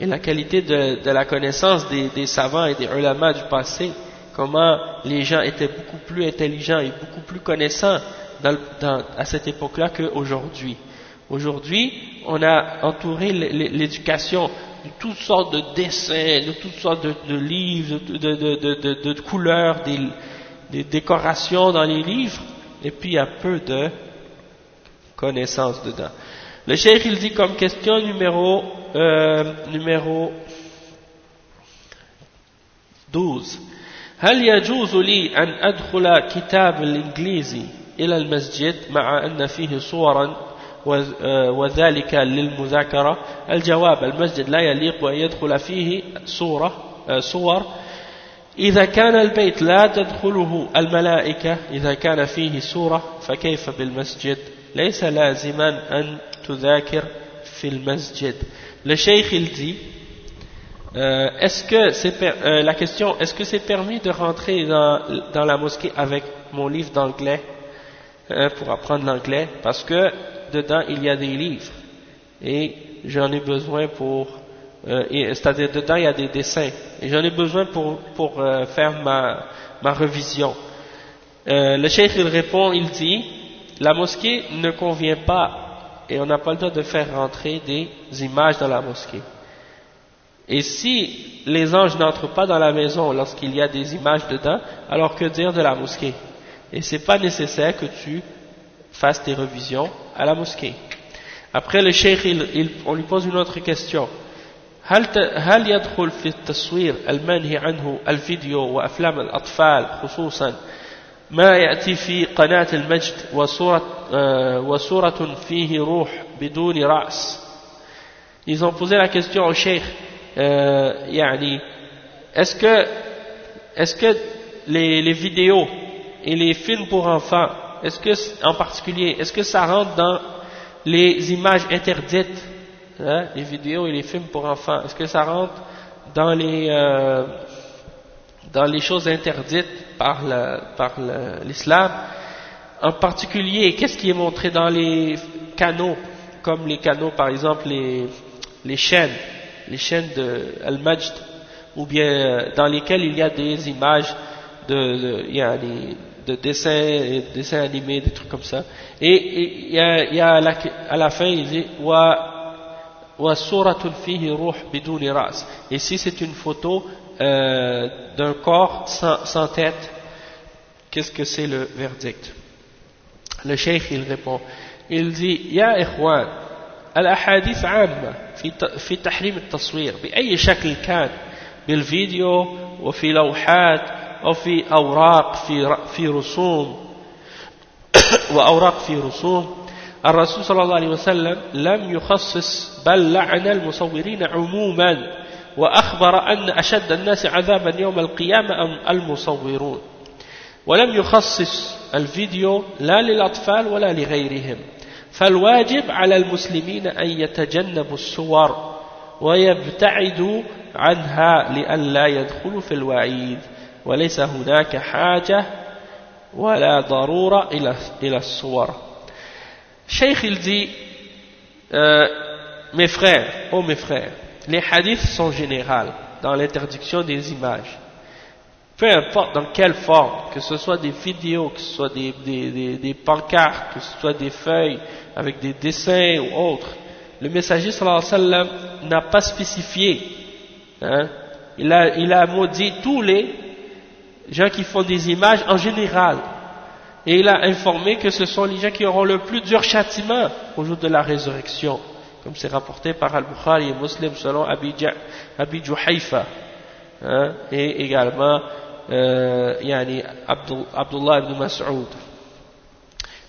et la qualité de, la connaissance des, savants et des ulama du passé, comment les gens étaient beaucoup plus intelligents et beaucoup plus connaissants à cette époque-là qu'aujourd'hui. Aujourd'hui, on a entouré l'éducation de toutes sortes de dessins, de toutes sortes de, livres, de, de couleurs, des, des, décorations dans les livres, et puis il y a peu de connaissances dedans. Le cheikh il dit comme question numéro, euh, numéro 12. هل يجوز لي أن أدخل كتاب الإنجليزي إلى المسجد مع أن فيه صورا وذلك للمذاكرة الجواب المسجد لا يليق أن يدخل فيه صورة صور إذا كان البيت لا تدخله الملائكة إذا كان فيه صورة فكيف بالمسجد ليس لازما أن تذاكر في المسجد le sheikh il dit euh, est-ce que c'est euh, la question est-ce que c'est permis de rentrer dans, dans la mosquée avec mon livre d'anglais euh, pour apprendre l'anglais parce que dedans il y a des livres et j'en ai besoin pour euh, c'est-à-dire dedans il y a des dessins et j'en ai besoin pour, pour euh, faire ma, ma revision euh, le cheikh il répond il dit la mosquée ne convient pas et on n'a pas le droit de faire rentrer des images dans la mosquée et si les anges n'entrent pas dans la maison lorsqu'il y a des images dedans alors que dire de la mosquée et c'est pas nécessaire que tu fasse tes revisions à la mosquée. Après le cheikh, il, on lui pose une autre question. هل هل يدخل في التصوير المنهي عنه الفيديو وأفلام الأطفال خصوصا ما يأتي في قناة المجد وصورة, وصورة فيه روح بدون رأس Ils ont posé la question au cheikh, euh, يعني, est-ce que, est-ce que les, les vidéos et les films pour enfants est-ce que, en particulier, est-ce que ça rentre dans les images interdites, hein, les vidéos et les films pour enfants, est-ce que ça rentre dans les, euh, dans les choses interdites par l'islam En particulier, qu'est-ce qui est montré dans les canaux, comme les canaux, par exemple, les, les chaînes, les chaînes de Al-Majd, ou bien euh, dans lesquelles il y a des images de, il y a des de dessins, dessins animés, des trucs comme ça. Et il y a, y a à, la, fin, il dit wa si c'est une photo euh, d'un corps sans, sans tête, qu'est-ce que c'est le verdict? Le cheikh il répond, il dit Ya ikhwan, الأحاديث عامة في في تحريم التصوير بأي شكل كان بالفيديو وفي لوحات أو في أوراق في في رسوم وأوراق في رسوم الرسول صلى الله عليه وسلم لم يخصص بل لعن المصورين عموما وأخبر أن أشد الناس عذابا يوم القيامة المصورون. ولم يخصص الفيديو لا للأطفال ولا لغيرهم. فالواجب على المسلمين أن يتجنبوا الصور ويبتعدوا عنها لئلا يدخلوا في الوعيد. وليس هناك حاجة ولا ضرورة إلى الصور. Cheikh il dit euh, Mes frères, oh mes frères, les hadiths sont générales dans l'interdiction des images. Peu importe dans quelle forme, que ce soit des vidéos, que ce soit des, pancartes, que ce soit des feuilles avec des dessins ou autres, le messager sallallahu n'a pas spécifié. Hein, il a maudit tous les gens qui font des images en général. Et il a informé que ce sont les gens qui auront le plus dur châtiment au jour de la résurrection, comme c'est rapporté par Al-Bukhari et Muslim selon Abi, Juhayfa, hein, et également euh, yani Abdullah ibn Mas'ud.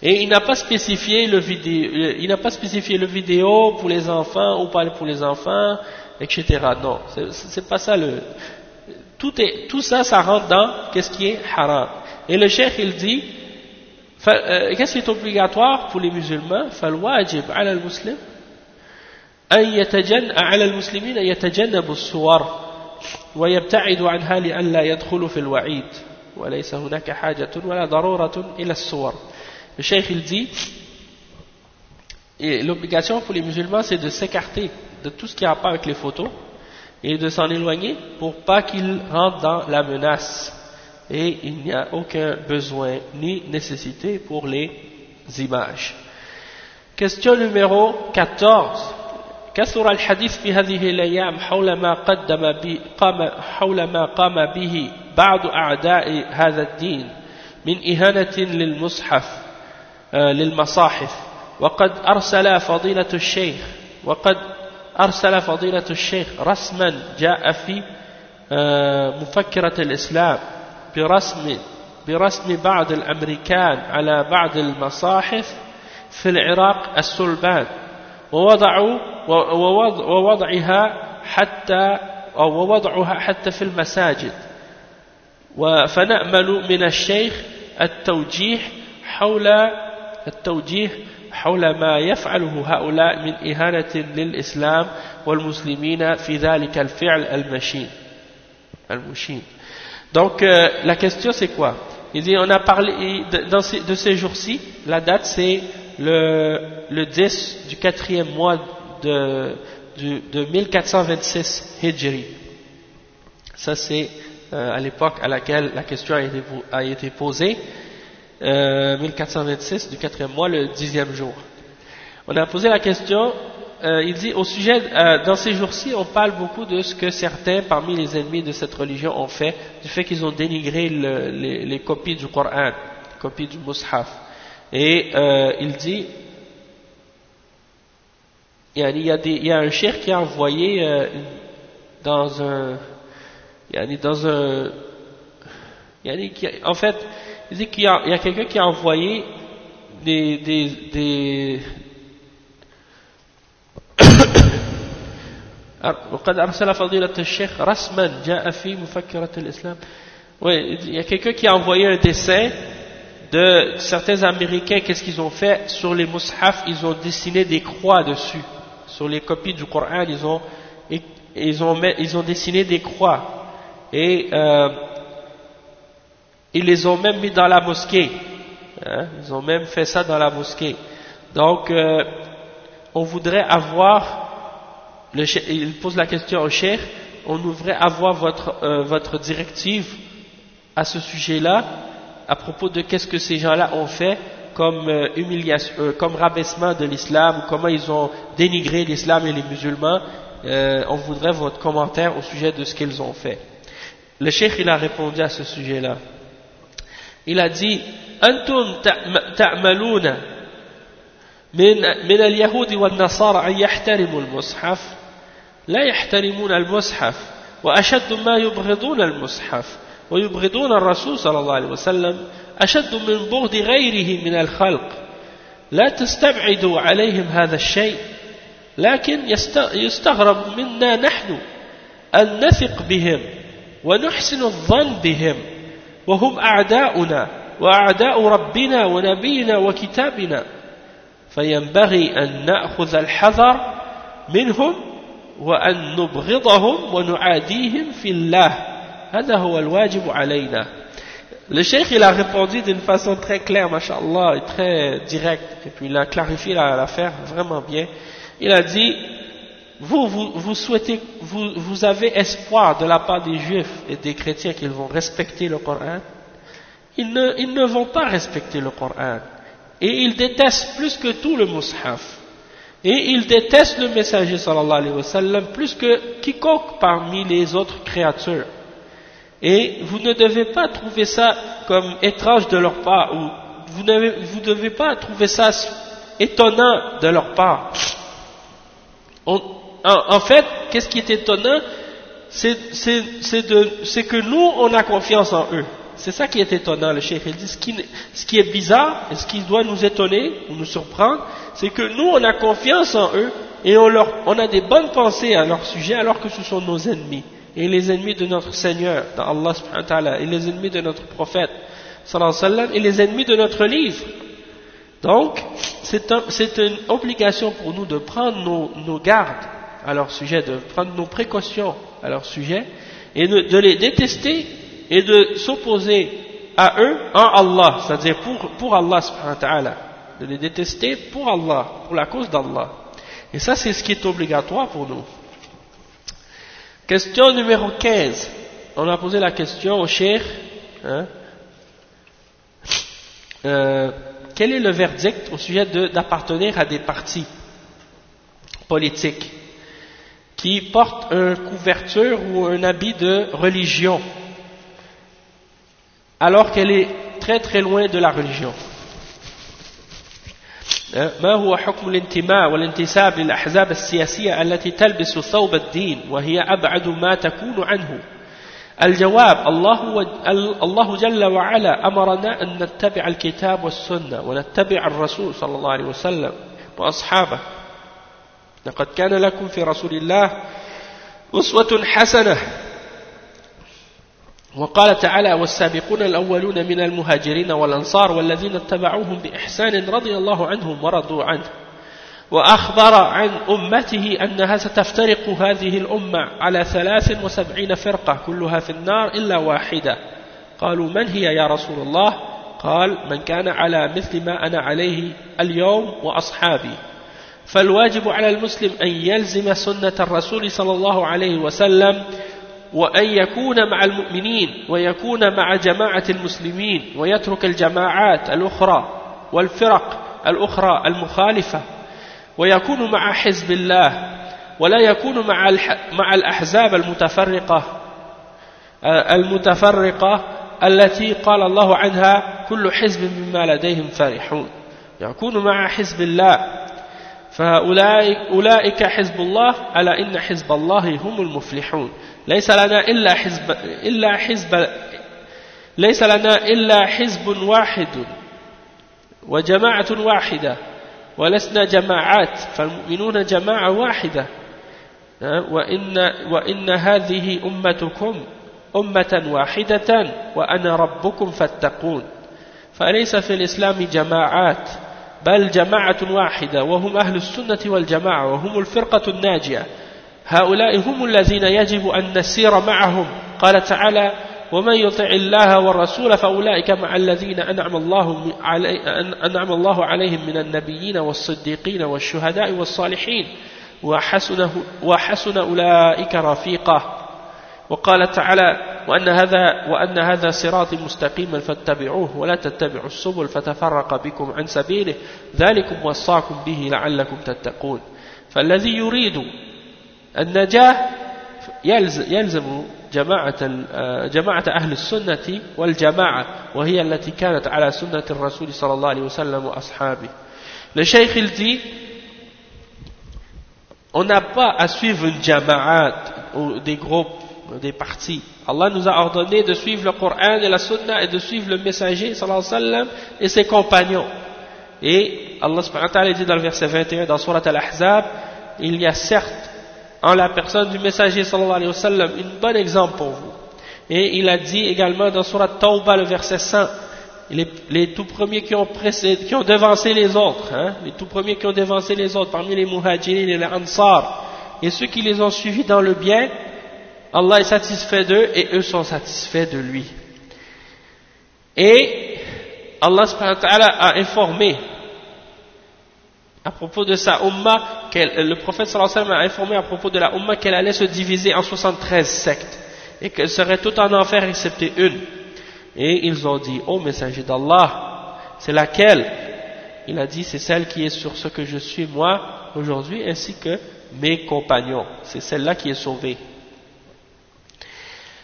Et il n'a pas spécifié le vidéo, il n'a pas spécifié le vidéo pour les enfants ou pas pour les enfants, etc. Non, c'est pas ça le. Tout est, tout ça, ça rentre dans qu'est-ce qui est haram. Et le cheikh il dit qu'est-ce qui est obligatoire pour les musulmans فالواجب على المسلم أن يتجن على المسلمين أن يتجنبوا الصور ويبتعدوا عنها لئلا يدخلوا في الوعيد وليس هناك حاجة ولا ضرورة إلى الصور Le cheikh il dit l'obligation pour les musulmans c'est de s'écarter de tout ce qui a rapport avec les photos et de s'en éloigner pour pas qu'ils rentrent dans la menace et il n'y a aucun besoin ni nécessité pour les images. Question numéro 14. كثر الحديث في هذه الأيام حول ما قدم قام حول ما قام به بعض أعداء هذا الدين من إهانة للمصحف للمصاحف. وقد أرسل فضيلة الشيخ وقد أرسل فضيلة الشيخ رسما جاء في مفكرة الإسلام برسم برسم بعض الأمريكان على بعض المصاحف في العراق السلبان. ووضعوا ووضعها حتى أو ووضعها حتى في المساجد. فنأمل من الشيخ التوجيه حول التوجيه حول ما يفعله هؤلاء من إهانة للإسلام والمسلمين في ذلك الفعل المشين. المشين. Donc euh, la question c'est quoi? Il dit on a parlé de, de ces jours-ci, la date c'est le, le 10 du quatrième mois de, de, de 1426 Hijri. Ça c'est euh, à l'époque à laquelle la question a été, posée, euh, 1426 du quatrième mois, le dixième jour. On a posé la question euh, il dit au sujet, euh, dans ces jours-ci, on parle beaucoup de ce que certains parmi les ennemis de cette religion ont fait, du fait qu'ils ont dénigré les, copies du Coran, les copies du Mus'haf. Et euh, il dit, il y, a, il, y a un cher qui a envoyé dans un, dans un, en fait, il dit qu'il y a, quelqu'un qui a envoyé des, des وقد أرسل فضيلة الشيخ رسما جاء في مفكرة الإسلام oui, il y a quelqu'un qui a envoyé un dessin de certains Américains, qu'est-ce qu'ils ont fait? Sur les mushaf, ils ont dessiné des croix dessus. Sur les copies du Coran, ils ont, ils ont, ils ont dessiné des croix. Et euh, ils les ont même mis dans la mosquée. Hein, ils ont même fait ça dans la mosquée. Donc, euh, on voudrait avoir il pose la question au cheikh, on devrait avoir votre, euh, votre directive à ce sujet-là, à propos de qu'est-ce que ces gens-là ont fait comme, euh, humiliation, euh, comme rabaissement de l'islam, comment ils ont dénigré l'islam et les musulmans, euh, on voudrait votre commentaire au sujet de ce qu'ils ont fait. Le cheikh il a répondu à ce sujet-là. Il a dit أنتم تعملون من من اليهود والنصارى أن يحترموا المصحف لا يحترمون المصحف وأشد ما يبغضون المصحف ويبغضون الرسول صلى الله عليه وسلم أشد من بغض غيره من الخلق. لا تستبعدوا عليهم هذا الشيء لكن يستغرب منا نحن أن نثق بهم ونحسن الظن بهم وهم أعداؤنا وأعداء ربنا ونبينا وكتابنا. فينبغي أن نأخذ الحذر منهم وأن نبغضهم ونعاديهم في الله. Le cheikh il a répondu d'une façon très claire, machallah, et très directe, et puis il a clarifié l'affaire vraiment bien. Il a dit, vous, vous, vous souhaitez, vous, vous avez espoir de la part des juifs et des chrétiens qu'ils vont respecter le Coran ils ne, ils ne vont pas respecter le Coran. Et ils détestent plus que tout le Mus'haf. Et ils détestent le messager sallallahu alayhi wa sallam plus que quiconque parmi les autres créatures. Et vous ne devez pas trouver ça comme étrange de leur part, ou vous ne devez pas trouver ça étonnant de leur part. en, fait, qu'est-ce qui est étonnant? C'est que nous, on a confiance en eux. C'est ça qui est étonnant, le cheikh. Il dit ce qui, est bizarre et ce qui doit nous étonner ou nous surprendre, c'est que nous, on a confiance en eux et on a des bonnes pensées à leur sujet alors que ce sont nos ennemis. Et les ennemis de notre Seigneur, Allah subhanahu wa ta'ala, et les ennemis de notre prophète, sallallahu alayhi wa sallam, et les ennemis de notre livre. Donc, c'est un, une obligation pour nous de prendre nos, nos, gardes à leur sujet, de prendre nos précautions à leur sujet, et de, de les détester et de s'opposer à eux en Allah, c'est-à-dire pour, pour Allah subhanahu wa ta'ala, de les détester pour Allah, pour la cause d'Allah. Et ça c'est ce qui est obligatoire pour nous. Question numéro 15. On a posé la question au cheikh, hein, euh, quel est le verdict au sujet d'appartenir à des partis politiques qui portent une couverture ou un habit de religion alors qu'elle est très très loin de la religion? ما هو حكم الانتماء والانتساب للأحزاب السياسية التي تلبس ثوب الدين وهي أبعد ما تكون عنه؟ الجواب الله, الله جل وعلا أمرنا أن نتبع الكتاب والسنة ونتبع الرسول صلى الله عليه وسلم وأصحابه. لقد كان لكم في رسول الله أسوة حسنة. وقال تعالى والسابقون الأولون من المهاجرين والأنصار والذين اتبعوهم بإحسان رضي الله عنهم ورضوا عنه. وأخبر عن أمته أنها ستفترق هذه الأمة على ثلاث وسبعين فرقة كلها في النار إلا واحدة. قالوا من هي يا رسول الله؟ قال من كان على مثل ما أنا عليه اليوم وأصحابي. فالواجب على المسلم أن يلزم سنة الرسول صلى الله عليه وسلم وأن يكون مع المؤمنين ويكون مع جماعة المسلمين ويترك الجماعات الأخرى والفرق الأخرى المخالفة ويكون مع حزب الله ولا يكون مع مع الأحزاب المتفرقة المتفرقة التي قال الله عنها كل حزب مما لديهم فرحون. يكون مع حزب الله. فأولئك حزب الله ألا إن حزب الله هم المفلحون. ليس لنا إلا حزب إلا حزب ليس لنا إلا حزب واحد وجماعة واحدة ولسنا جماعات فالمؤمنون جماعة واحدة. وإن, وإن هذه أمتكم أمة واحدة وأنا ربكم فاتقون. فليس في الإسلام جماعات بل جماعة واحدة وهم أهل السنة والجماعة وهم الفرقة الناجية. هؤلاء هم الذين يجب أن نسير معهم. قال تعالى ومن يطع الله والرسول فأولئك مع الذين أنعم الله, علي أنعم الله عليهم من النبيين والصديقين والشهداء والصالحين. وحسن, وحسن أولئك رفيقا وقال تعالى وأن هذا وأن هذا صراطي مستقيما فاتبعوه ولا تتبعوا السبل فتفرق بكم عن سبيله. ذلكم وصاكم به لعلكم تتقون. فالذي يريد النجاة يلزم جماعة جماعة أهل السنة والجماعة وهي التي كانت على سنة الرسول صلى الله عليه وسلم وأصحابه Le cheikh il dit on n'a pas à suivre une jama'at ou des groupes, des partis. Allah nous a ordonné de suivre le Coran et la Sunna et de suivre le messager sallallahu alayhi wa sallam et ses compagnons. Et Allah subhanahu wa ta'ala dit dans le verset 21 dans Surat Al-Ahzab, il y a certes en la personne du messager sallallahu alayhi wa sallam une bonne exemple pour vous. Et il a dit également dans Surat Tawbah le verset 100, les, les, tout premiers qui ont, précédé, qui ont devancé les autres, hein, les tout premiers qui ont devancé les autres, parmi les muhajirin et les ansar, et ceux qui les ont suivis dans le bien, Allah est satisfait d'eux et eux sont satisfaits de lui. Et Allah a informé à propos de sa umma, le prophète sallallahu alayhi wa sallam a informé à propos de la umma qu'elle allait se diviser en 73 sectes et qu'elle serait tout en enfer excepté une. Et ils ont dit, ô messager d'Allah, c'est laquelle? Il a dit, c'est celle qui est sur ce que je suis moi aujourd'hui, ainsi que mes compagnons. C'est celle-là qui est sauvée.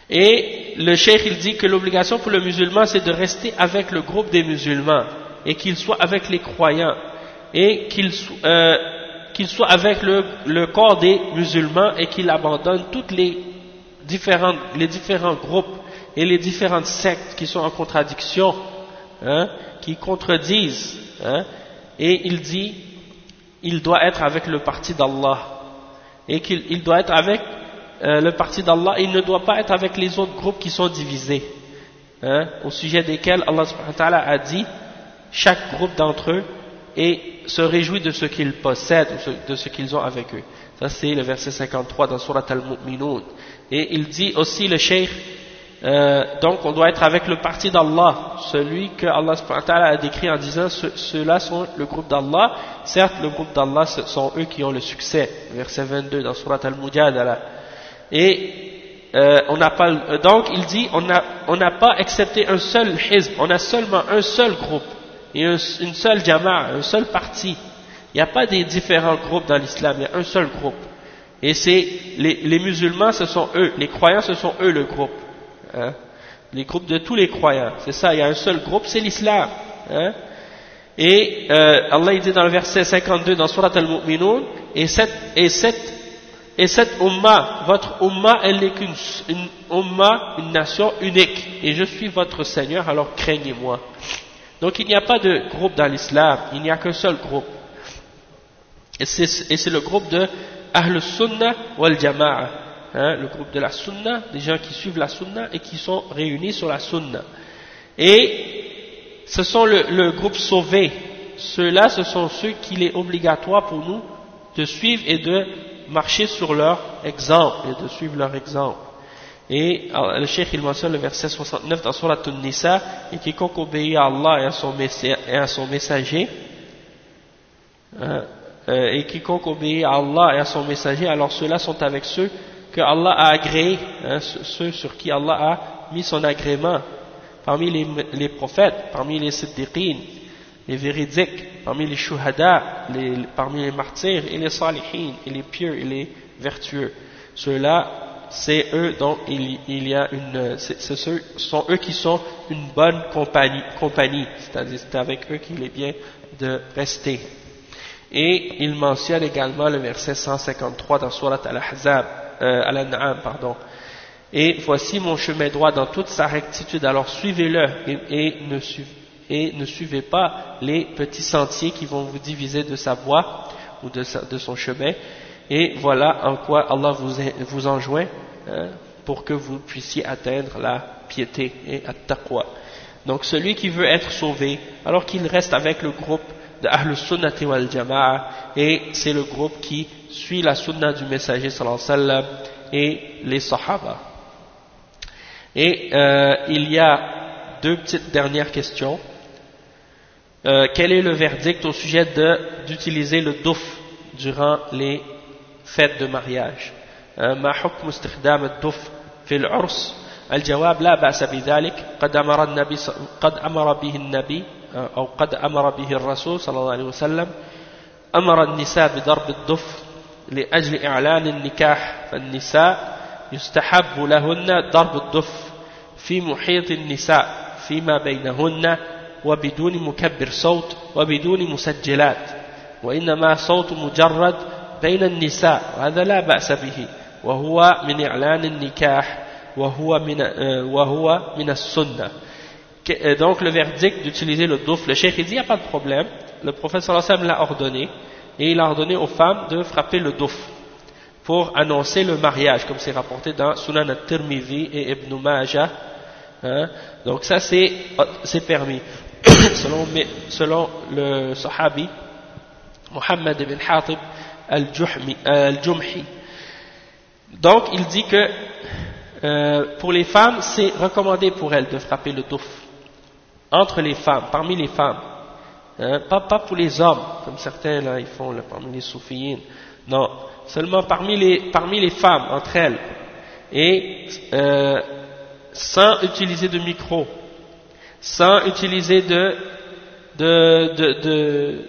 Et le cheikh, il dit que l'obligation pour le musulman, c'est de rester avec le groupe des musulmans, et qu'il soit avec les croyants, et qu'il euh, soit avec le, le, corps des musulmans, et qu'il abandonne toutes les différentes, les différents groupes et les différentes sectes qui sont en contradiction, hein, qui contredisent, hein, et il dit, il doit être avec le parti d'Allah, et qu'il doit être avec euh, le parti d'Allah, il ne doit pas être avec les autres groupes qui sont divisés, hein, au sujet desquels Allah a dit, chaque groupe d'entre eux et se réjouit de ce qu'ils possèdent, de ce qu'ils ont avec eux. Ça c'est le verset 53 dans Surat Al-Mu'minun. Et il dit aussi le cheikh, euh, donc on doit être avec le parti d'Allah, celui que Allah a décrit en disant ceux-là sont le groupe d'Allah. Certes, le groupe d'Allah sont eux qui ont le succès. Verset 22 dans Surat Al-Mujadala. Et euh, on n'a pas, donc il dit on n'a on pas accepté un seul hizb, on a seulement un seul groupe et une seule jama'a, un seul parti. Il n'y a pas des différents groupes dans l'islam, il y a un seul groupe. Et c'est les, musulmans, ce sont eux, les croyants, ce sont eux le groupe. Hein? les groupes de tous les croyants. C'est ça, il y a un seul groupe, c'est l'islam. Hein? Et euh, Allah il dit dans le verset 52 dans Surat Al-Mu'minun, et cette, et cette, et cette umma, votre umma, elle n'est qu'une une umma, une nation unique. Et je suis votre Seigneur, alors craignez-moi. Donc il n'y a pas de groupe dans l'islam, il n'y a qu'un seul groupe. Et c'est le groupe de Ahl Sunnah wal Jama'a. Hein, le groupe de la sunna, des gens qui suivent la sunna et qui sont réunis sur la sunna. Et ce sont le, groupe sauvé. Ceux-là, ce sont ceux qu'il est obligatoire pour nous de suivre et de marcher sur leur exemple et de suivre leur exemple. Et le cheikh il mentionne le verset 69 dans Surat An-Nisa et quiconque obéit à Allah et à son, et à son messager hein, euh, et quiconque obéit à Allah et à son messager alors ceux-là sont avec ceux que Allah a agréé, hein, ceux sur qui Allah a mis son agrément, parmi les, prophètes, parmi les siddiqines, les véridiques, parmi les shuhada, parmi les martyrs et les salihin, et les pieux et les vertueux. Ceux-là, c'est eux dont il, y a une, sont eux qui sont une bonne compagnie, compagnie c'est-à-dire c'est avec eux qu'il est bien de rester. Et il mentionne également le verset 153 dans Surat Al-Ahzab, euh, Al-An'am, pardon. Et voici mon chemin droit dans toute sa rectitude, alors suivez-le et, ne et, ne suivez pas les petits sentiers qui vont vous diviser de sa voie ou de, son chemin. Et voilà en quoi Allah vous, enjoint hein, pour que vous puissiez atteindre la piété et la taqwa. Donc celui qui veut être sauvé, alors qu'il reste avec le groupe de Ahlus Sunnati wal Jama'a, et c'est le groupe qui suit la sunna du messager sallallahu sallam et les sahaba. Et euh, il y a deux petites dernières questions. Euh, quel est le verdict au sujet d'utiliser le douf durant les fêtes de mariage. Ma hukm استخدام الدف في العرس الجواب لا بأس بذلك قد أمر النبي قد أمر به النبي أو قد أمر به الرسول صلى الله عليه وسلم أمر النساء بضرب الدف لأجل إعلان النكاح فالنساء يستحب لهن ضرب الدف في محيط النساء فيما بينهن وبدون مكبر صوت وبدون مسجلات وإنما صوت مجرد بين النساء وهذا لا بأس به وهو من إعلان النكاح وهو من, وهو من السنة donc le verdict d'utiliser le douf, le cheikh il dit il n'y a pas de problème, le prophète sallallahu l'a ordonné, et il a ordonné aux femmes de frapper le douf pour annoncer le mariage, comme c'est rapporté dans Sunan al-Tirmidhi et Ibn Majah. Hein. Donc ça c'est permis. selon, selon le sahabi Muhammad ibn Hatib al-Jumhi. Donc il dit que euh, pour les femmes, c'est recommandé pour elles de frapper le douf entre les femmes, parmi les femmes. Hein, pas, pas, pour les hommes, comme certains là, ils font là, parmi les soufiyines. Non, seulement parmi les, parmi les femmes, entre elles. Et euh, sans utiliser de micro, sans utiliser de, de, de, de,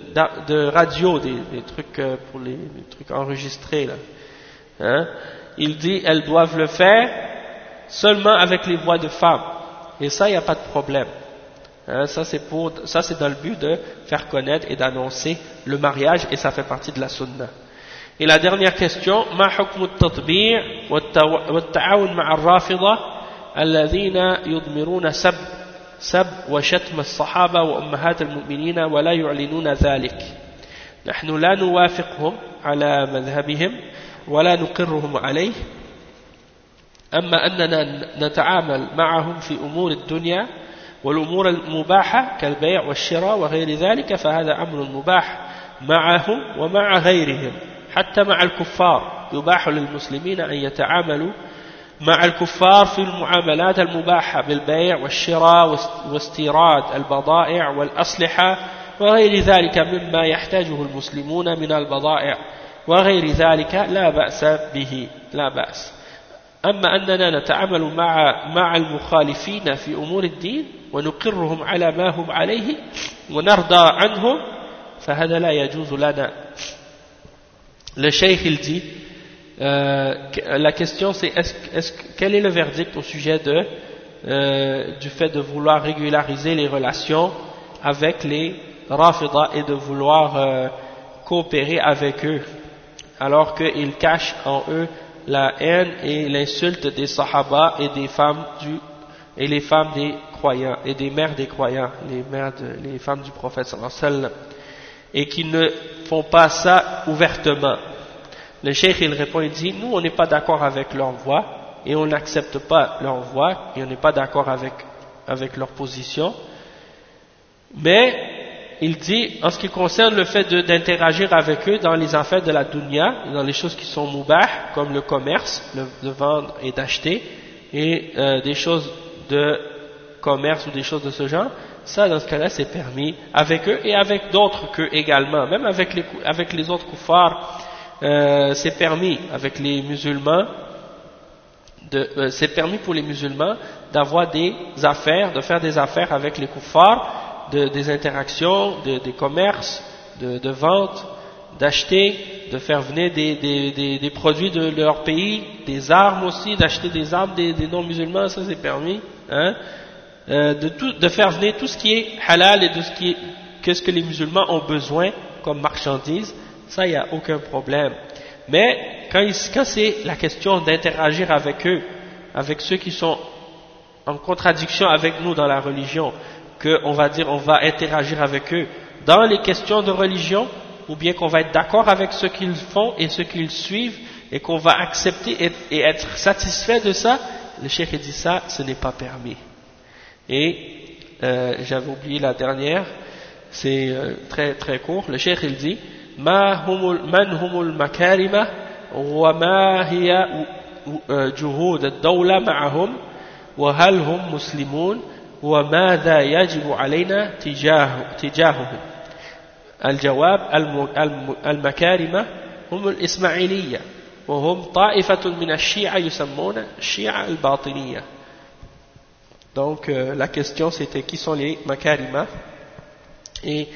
de radio, des, des, trucs euh, pour les, les, trucs enregistrés là. Hein. Il dit elles doivent le faire seulement avec les voix de femmes. Et ça, il n'y a pas de problème. Hein, ça c'est pour, ça c'est dans le but de faire connaître et d'annoncer le mariage et ça fait partie de la sunna. Et la dernière question, ما حكم التطبيع والتعاون مع الرافضة الذين يضمرون سب سب وشتم الصحابة وأمهات المؤمنين ولا يعلنون ذلك. نحن لا نوافقهم على مذهبهم ولا نقرهم عليه. أما أننا نتعامل معهم في أمور الدنيا والأمور المباحة كالبيع والشراء وغير ذلك فهذا أمر مباح معهم ومع غيرهم. حتى مع الكفار يباح للمسلمين أن يتعاملوا مع الكفار في المعاملات المباحة بالبيع والشراء واستيراد البضائع والأسلحة وغير ذلك مما يحتاجه المسلمون من البضائع وغير ذلك لا بأس به لا بأس. أما أننا نتعامل مع مع المخالفين في أمور الدين ونقرهم على ما هم عليه ونرضى عنهم فهذا لا يجوز لنا. il dit euh, la question c'est est quel est le verdict au sujet euh, du fait de vouloir régulariser les relations avec les Rafida et de vouloir euh, coopérer avec eux alors qu'ils cachent en eux la haine et l'insulte des Sahaba et des femmes et les femmes des croyants et des mères des croyants, les mères les femmes du prophète sallallahu et qui ne font pas ça ouvertement. Le cheikh il répond, il dit, nous on n'est pas d'accord avec leur voix et on n'accepte pas leur voix et on n'est pas d'accord avec, avec leur position, mais il dit, en ce qui concerne le fait d'interagir avec eux dans les affaires de la dunya, dans les choses qui sont moubah, comme le commerce, le, de vendre et d'acheter, et euh, des choses de commerce ou des choses de ce genre, ça dans ce cas-là c'est permis avec eux et avec d'autres qu'eux également, même avec les, avec les autres koufars, euh, c'est permis avec les musulmans, euh, c'est permis pour les musulmans d'avoir des affaires, de faire des affaires avec les koufars, de, des interactions, de, des commerces, de, de vente, d'acheter, de faire venir des, produits de leur pays, des armes aussi, d'acheter des armes des, non-musulmans, ça c'est permis, hein, euh, de faire venir tout ce qui est halal et de ce qui est, qu'est-ce que les musulmans ont besoin comme marchandises, ça il n'y a aucun problème. Mais quand, quand c'est la question d'interagir avec eux, avec ceux qui sont en contradiction avec nous dans la religion, qu'on va dire on va interagir avec eux dans les questions de religion, ou bien qu'on va être d'accord avec ce qu'ils font et ce qu'ils suivent, et qu'on va accepter et, être satisfait de ça, le cheikh dit ça, ce n'est pas permis. Et euh, j'avais oublié la dernière, c'est euh, très très court, le cheikh il dit ما هم من هم المكارمة وما هي جهود الدولة معهم وهل هم مسلمون وماذا يجب علينا تجاه تجاههم؟ الجواب المكارمة هم الإسماعيلية وهم طائفة من الشيعة يسمون الشيعة الباطنية. Donc euh, la question c'était qui sont les makarima? Et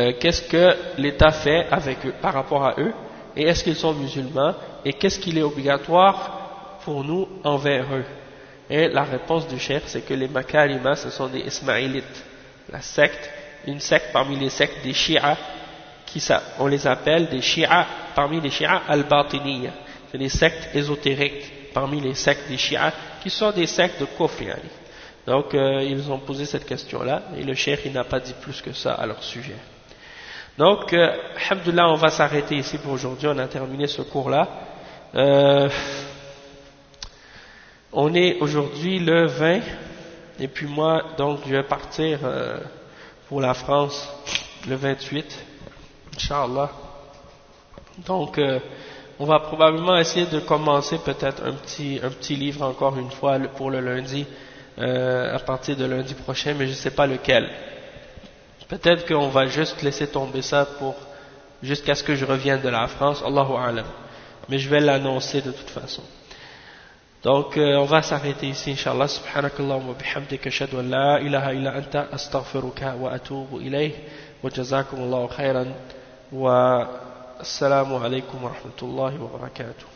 euh, qu'est-ce que l'État fait avec eux, par rapport à eux, et est-ce qu'ils sont musulmans, et qu'est-ce qu'il est obligatoire pour nous envers eux? Et la réponse du cher, c'est que les Makarima, ce sont des Ismaélites, la secte, une secte parmi les sectes des Shia, qui on les appelle des Shia, parmi les Shia al-Batiniya, c'est des sectes ésotériques, parmi les sectes des Shia, qui sont des sectes de Kufr. Donc, euh, ils ont posé cette question-là, et le cher, il n'a pas dit plus que ça à leur sujet. Donc, euh, on va s'arrêter ici pour aujourd'hui. On a terminé ce cours-là. Euh, on est aujourd'hui le 20, et puis moi, donc, je vais partir euh, pour la France le 28, Inch'Allah. Donc, euh, on va probablement essayer de commencer peut-être un petit, un petit livre encore une fois pour le lundi, à partir de lundi prochain, mais je ne sais pas lequel. Peut-être qu'on va juste laisser tomber ça pour jusqu'à ce que je revienne de la France, Allahu Alam. Mais je vais l'annoncer de toute façon. Donc euh, on va s'arrêter ici, Inch'Allah. Subhanakallah wa bihamdika ashhadu an la ilaha illa anta astaghfiruka wa atubu ilayh wa jazakum Allahu khairan wa assalamu alaikum wa rahmatullahi wa barakatuh.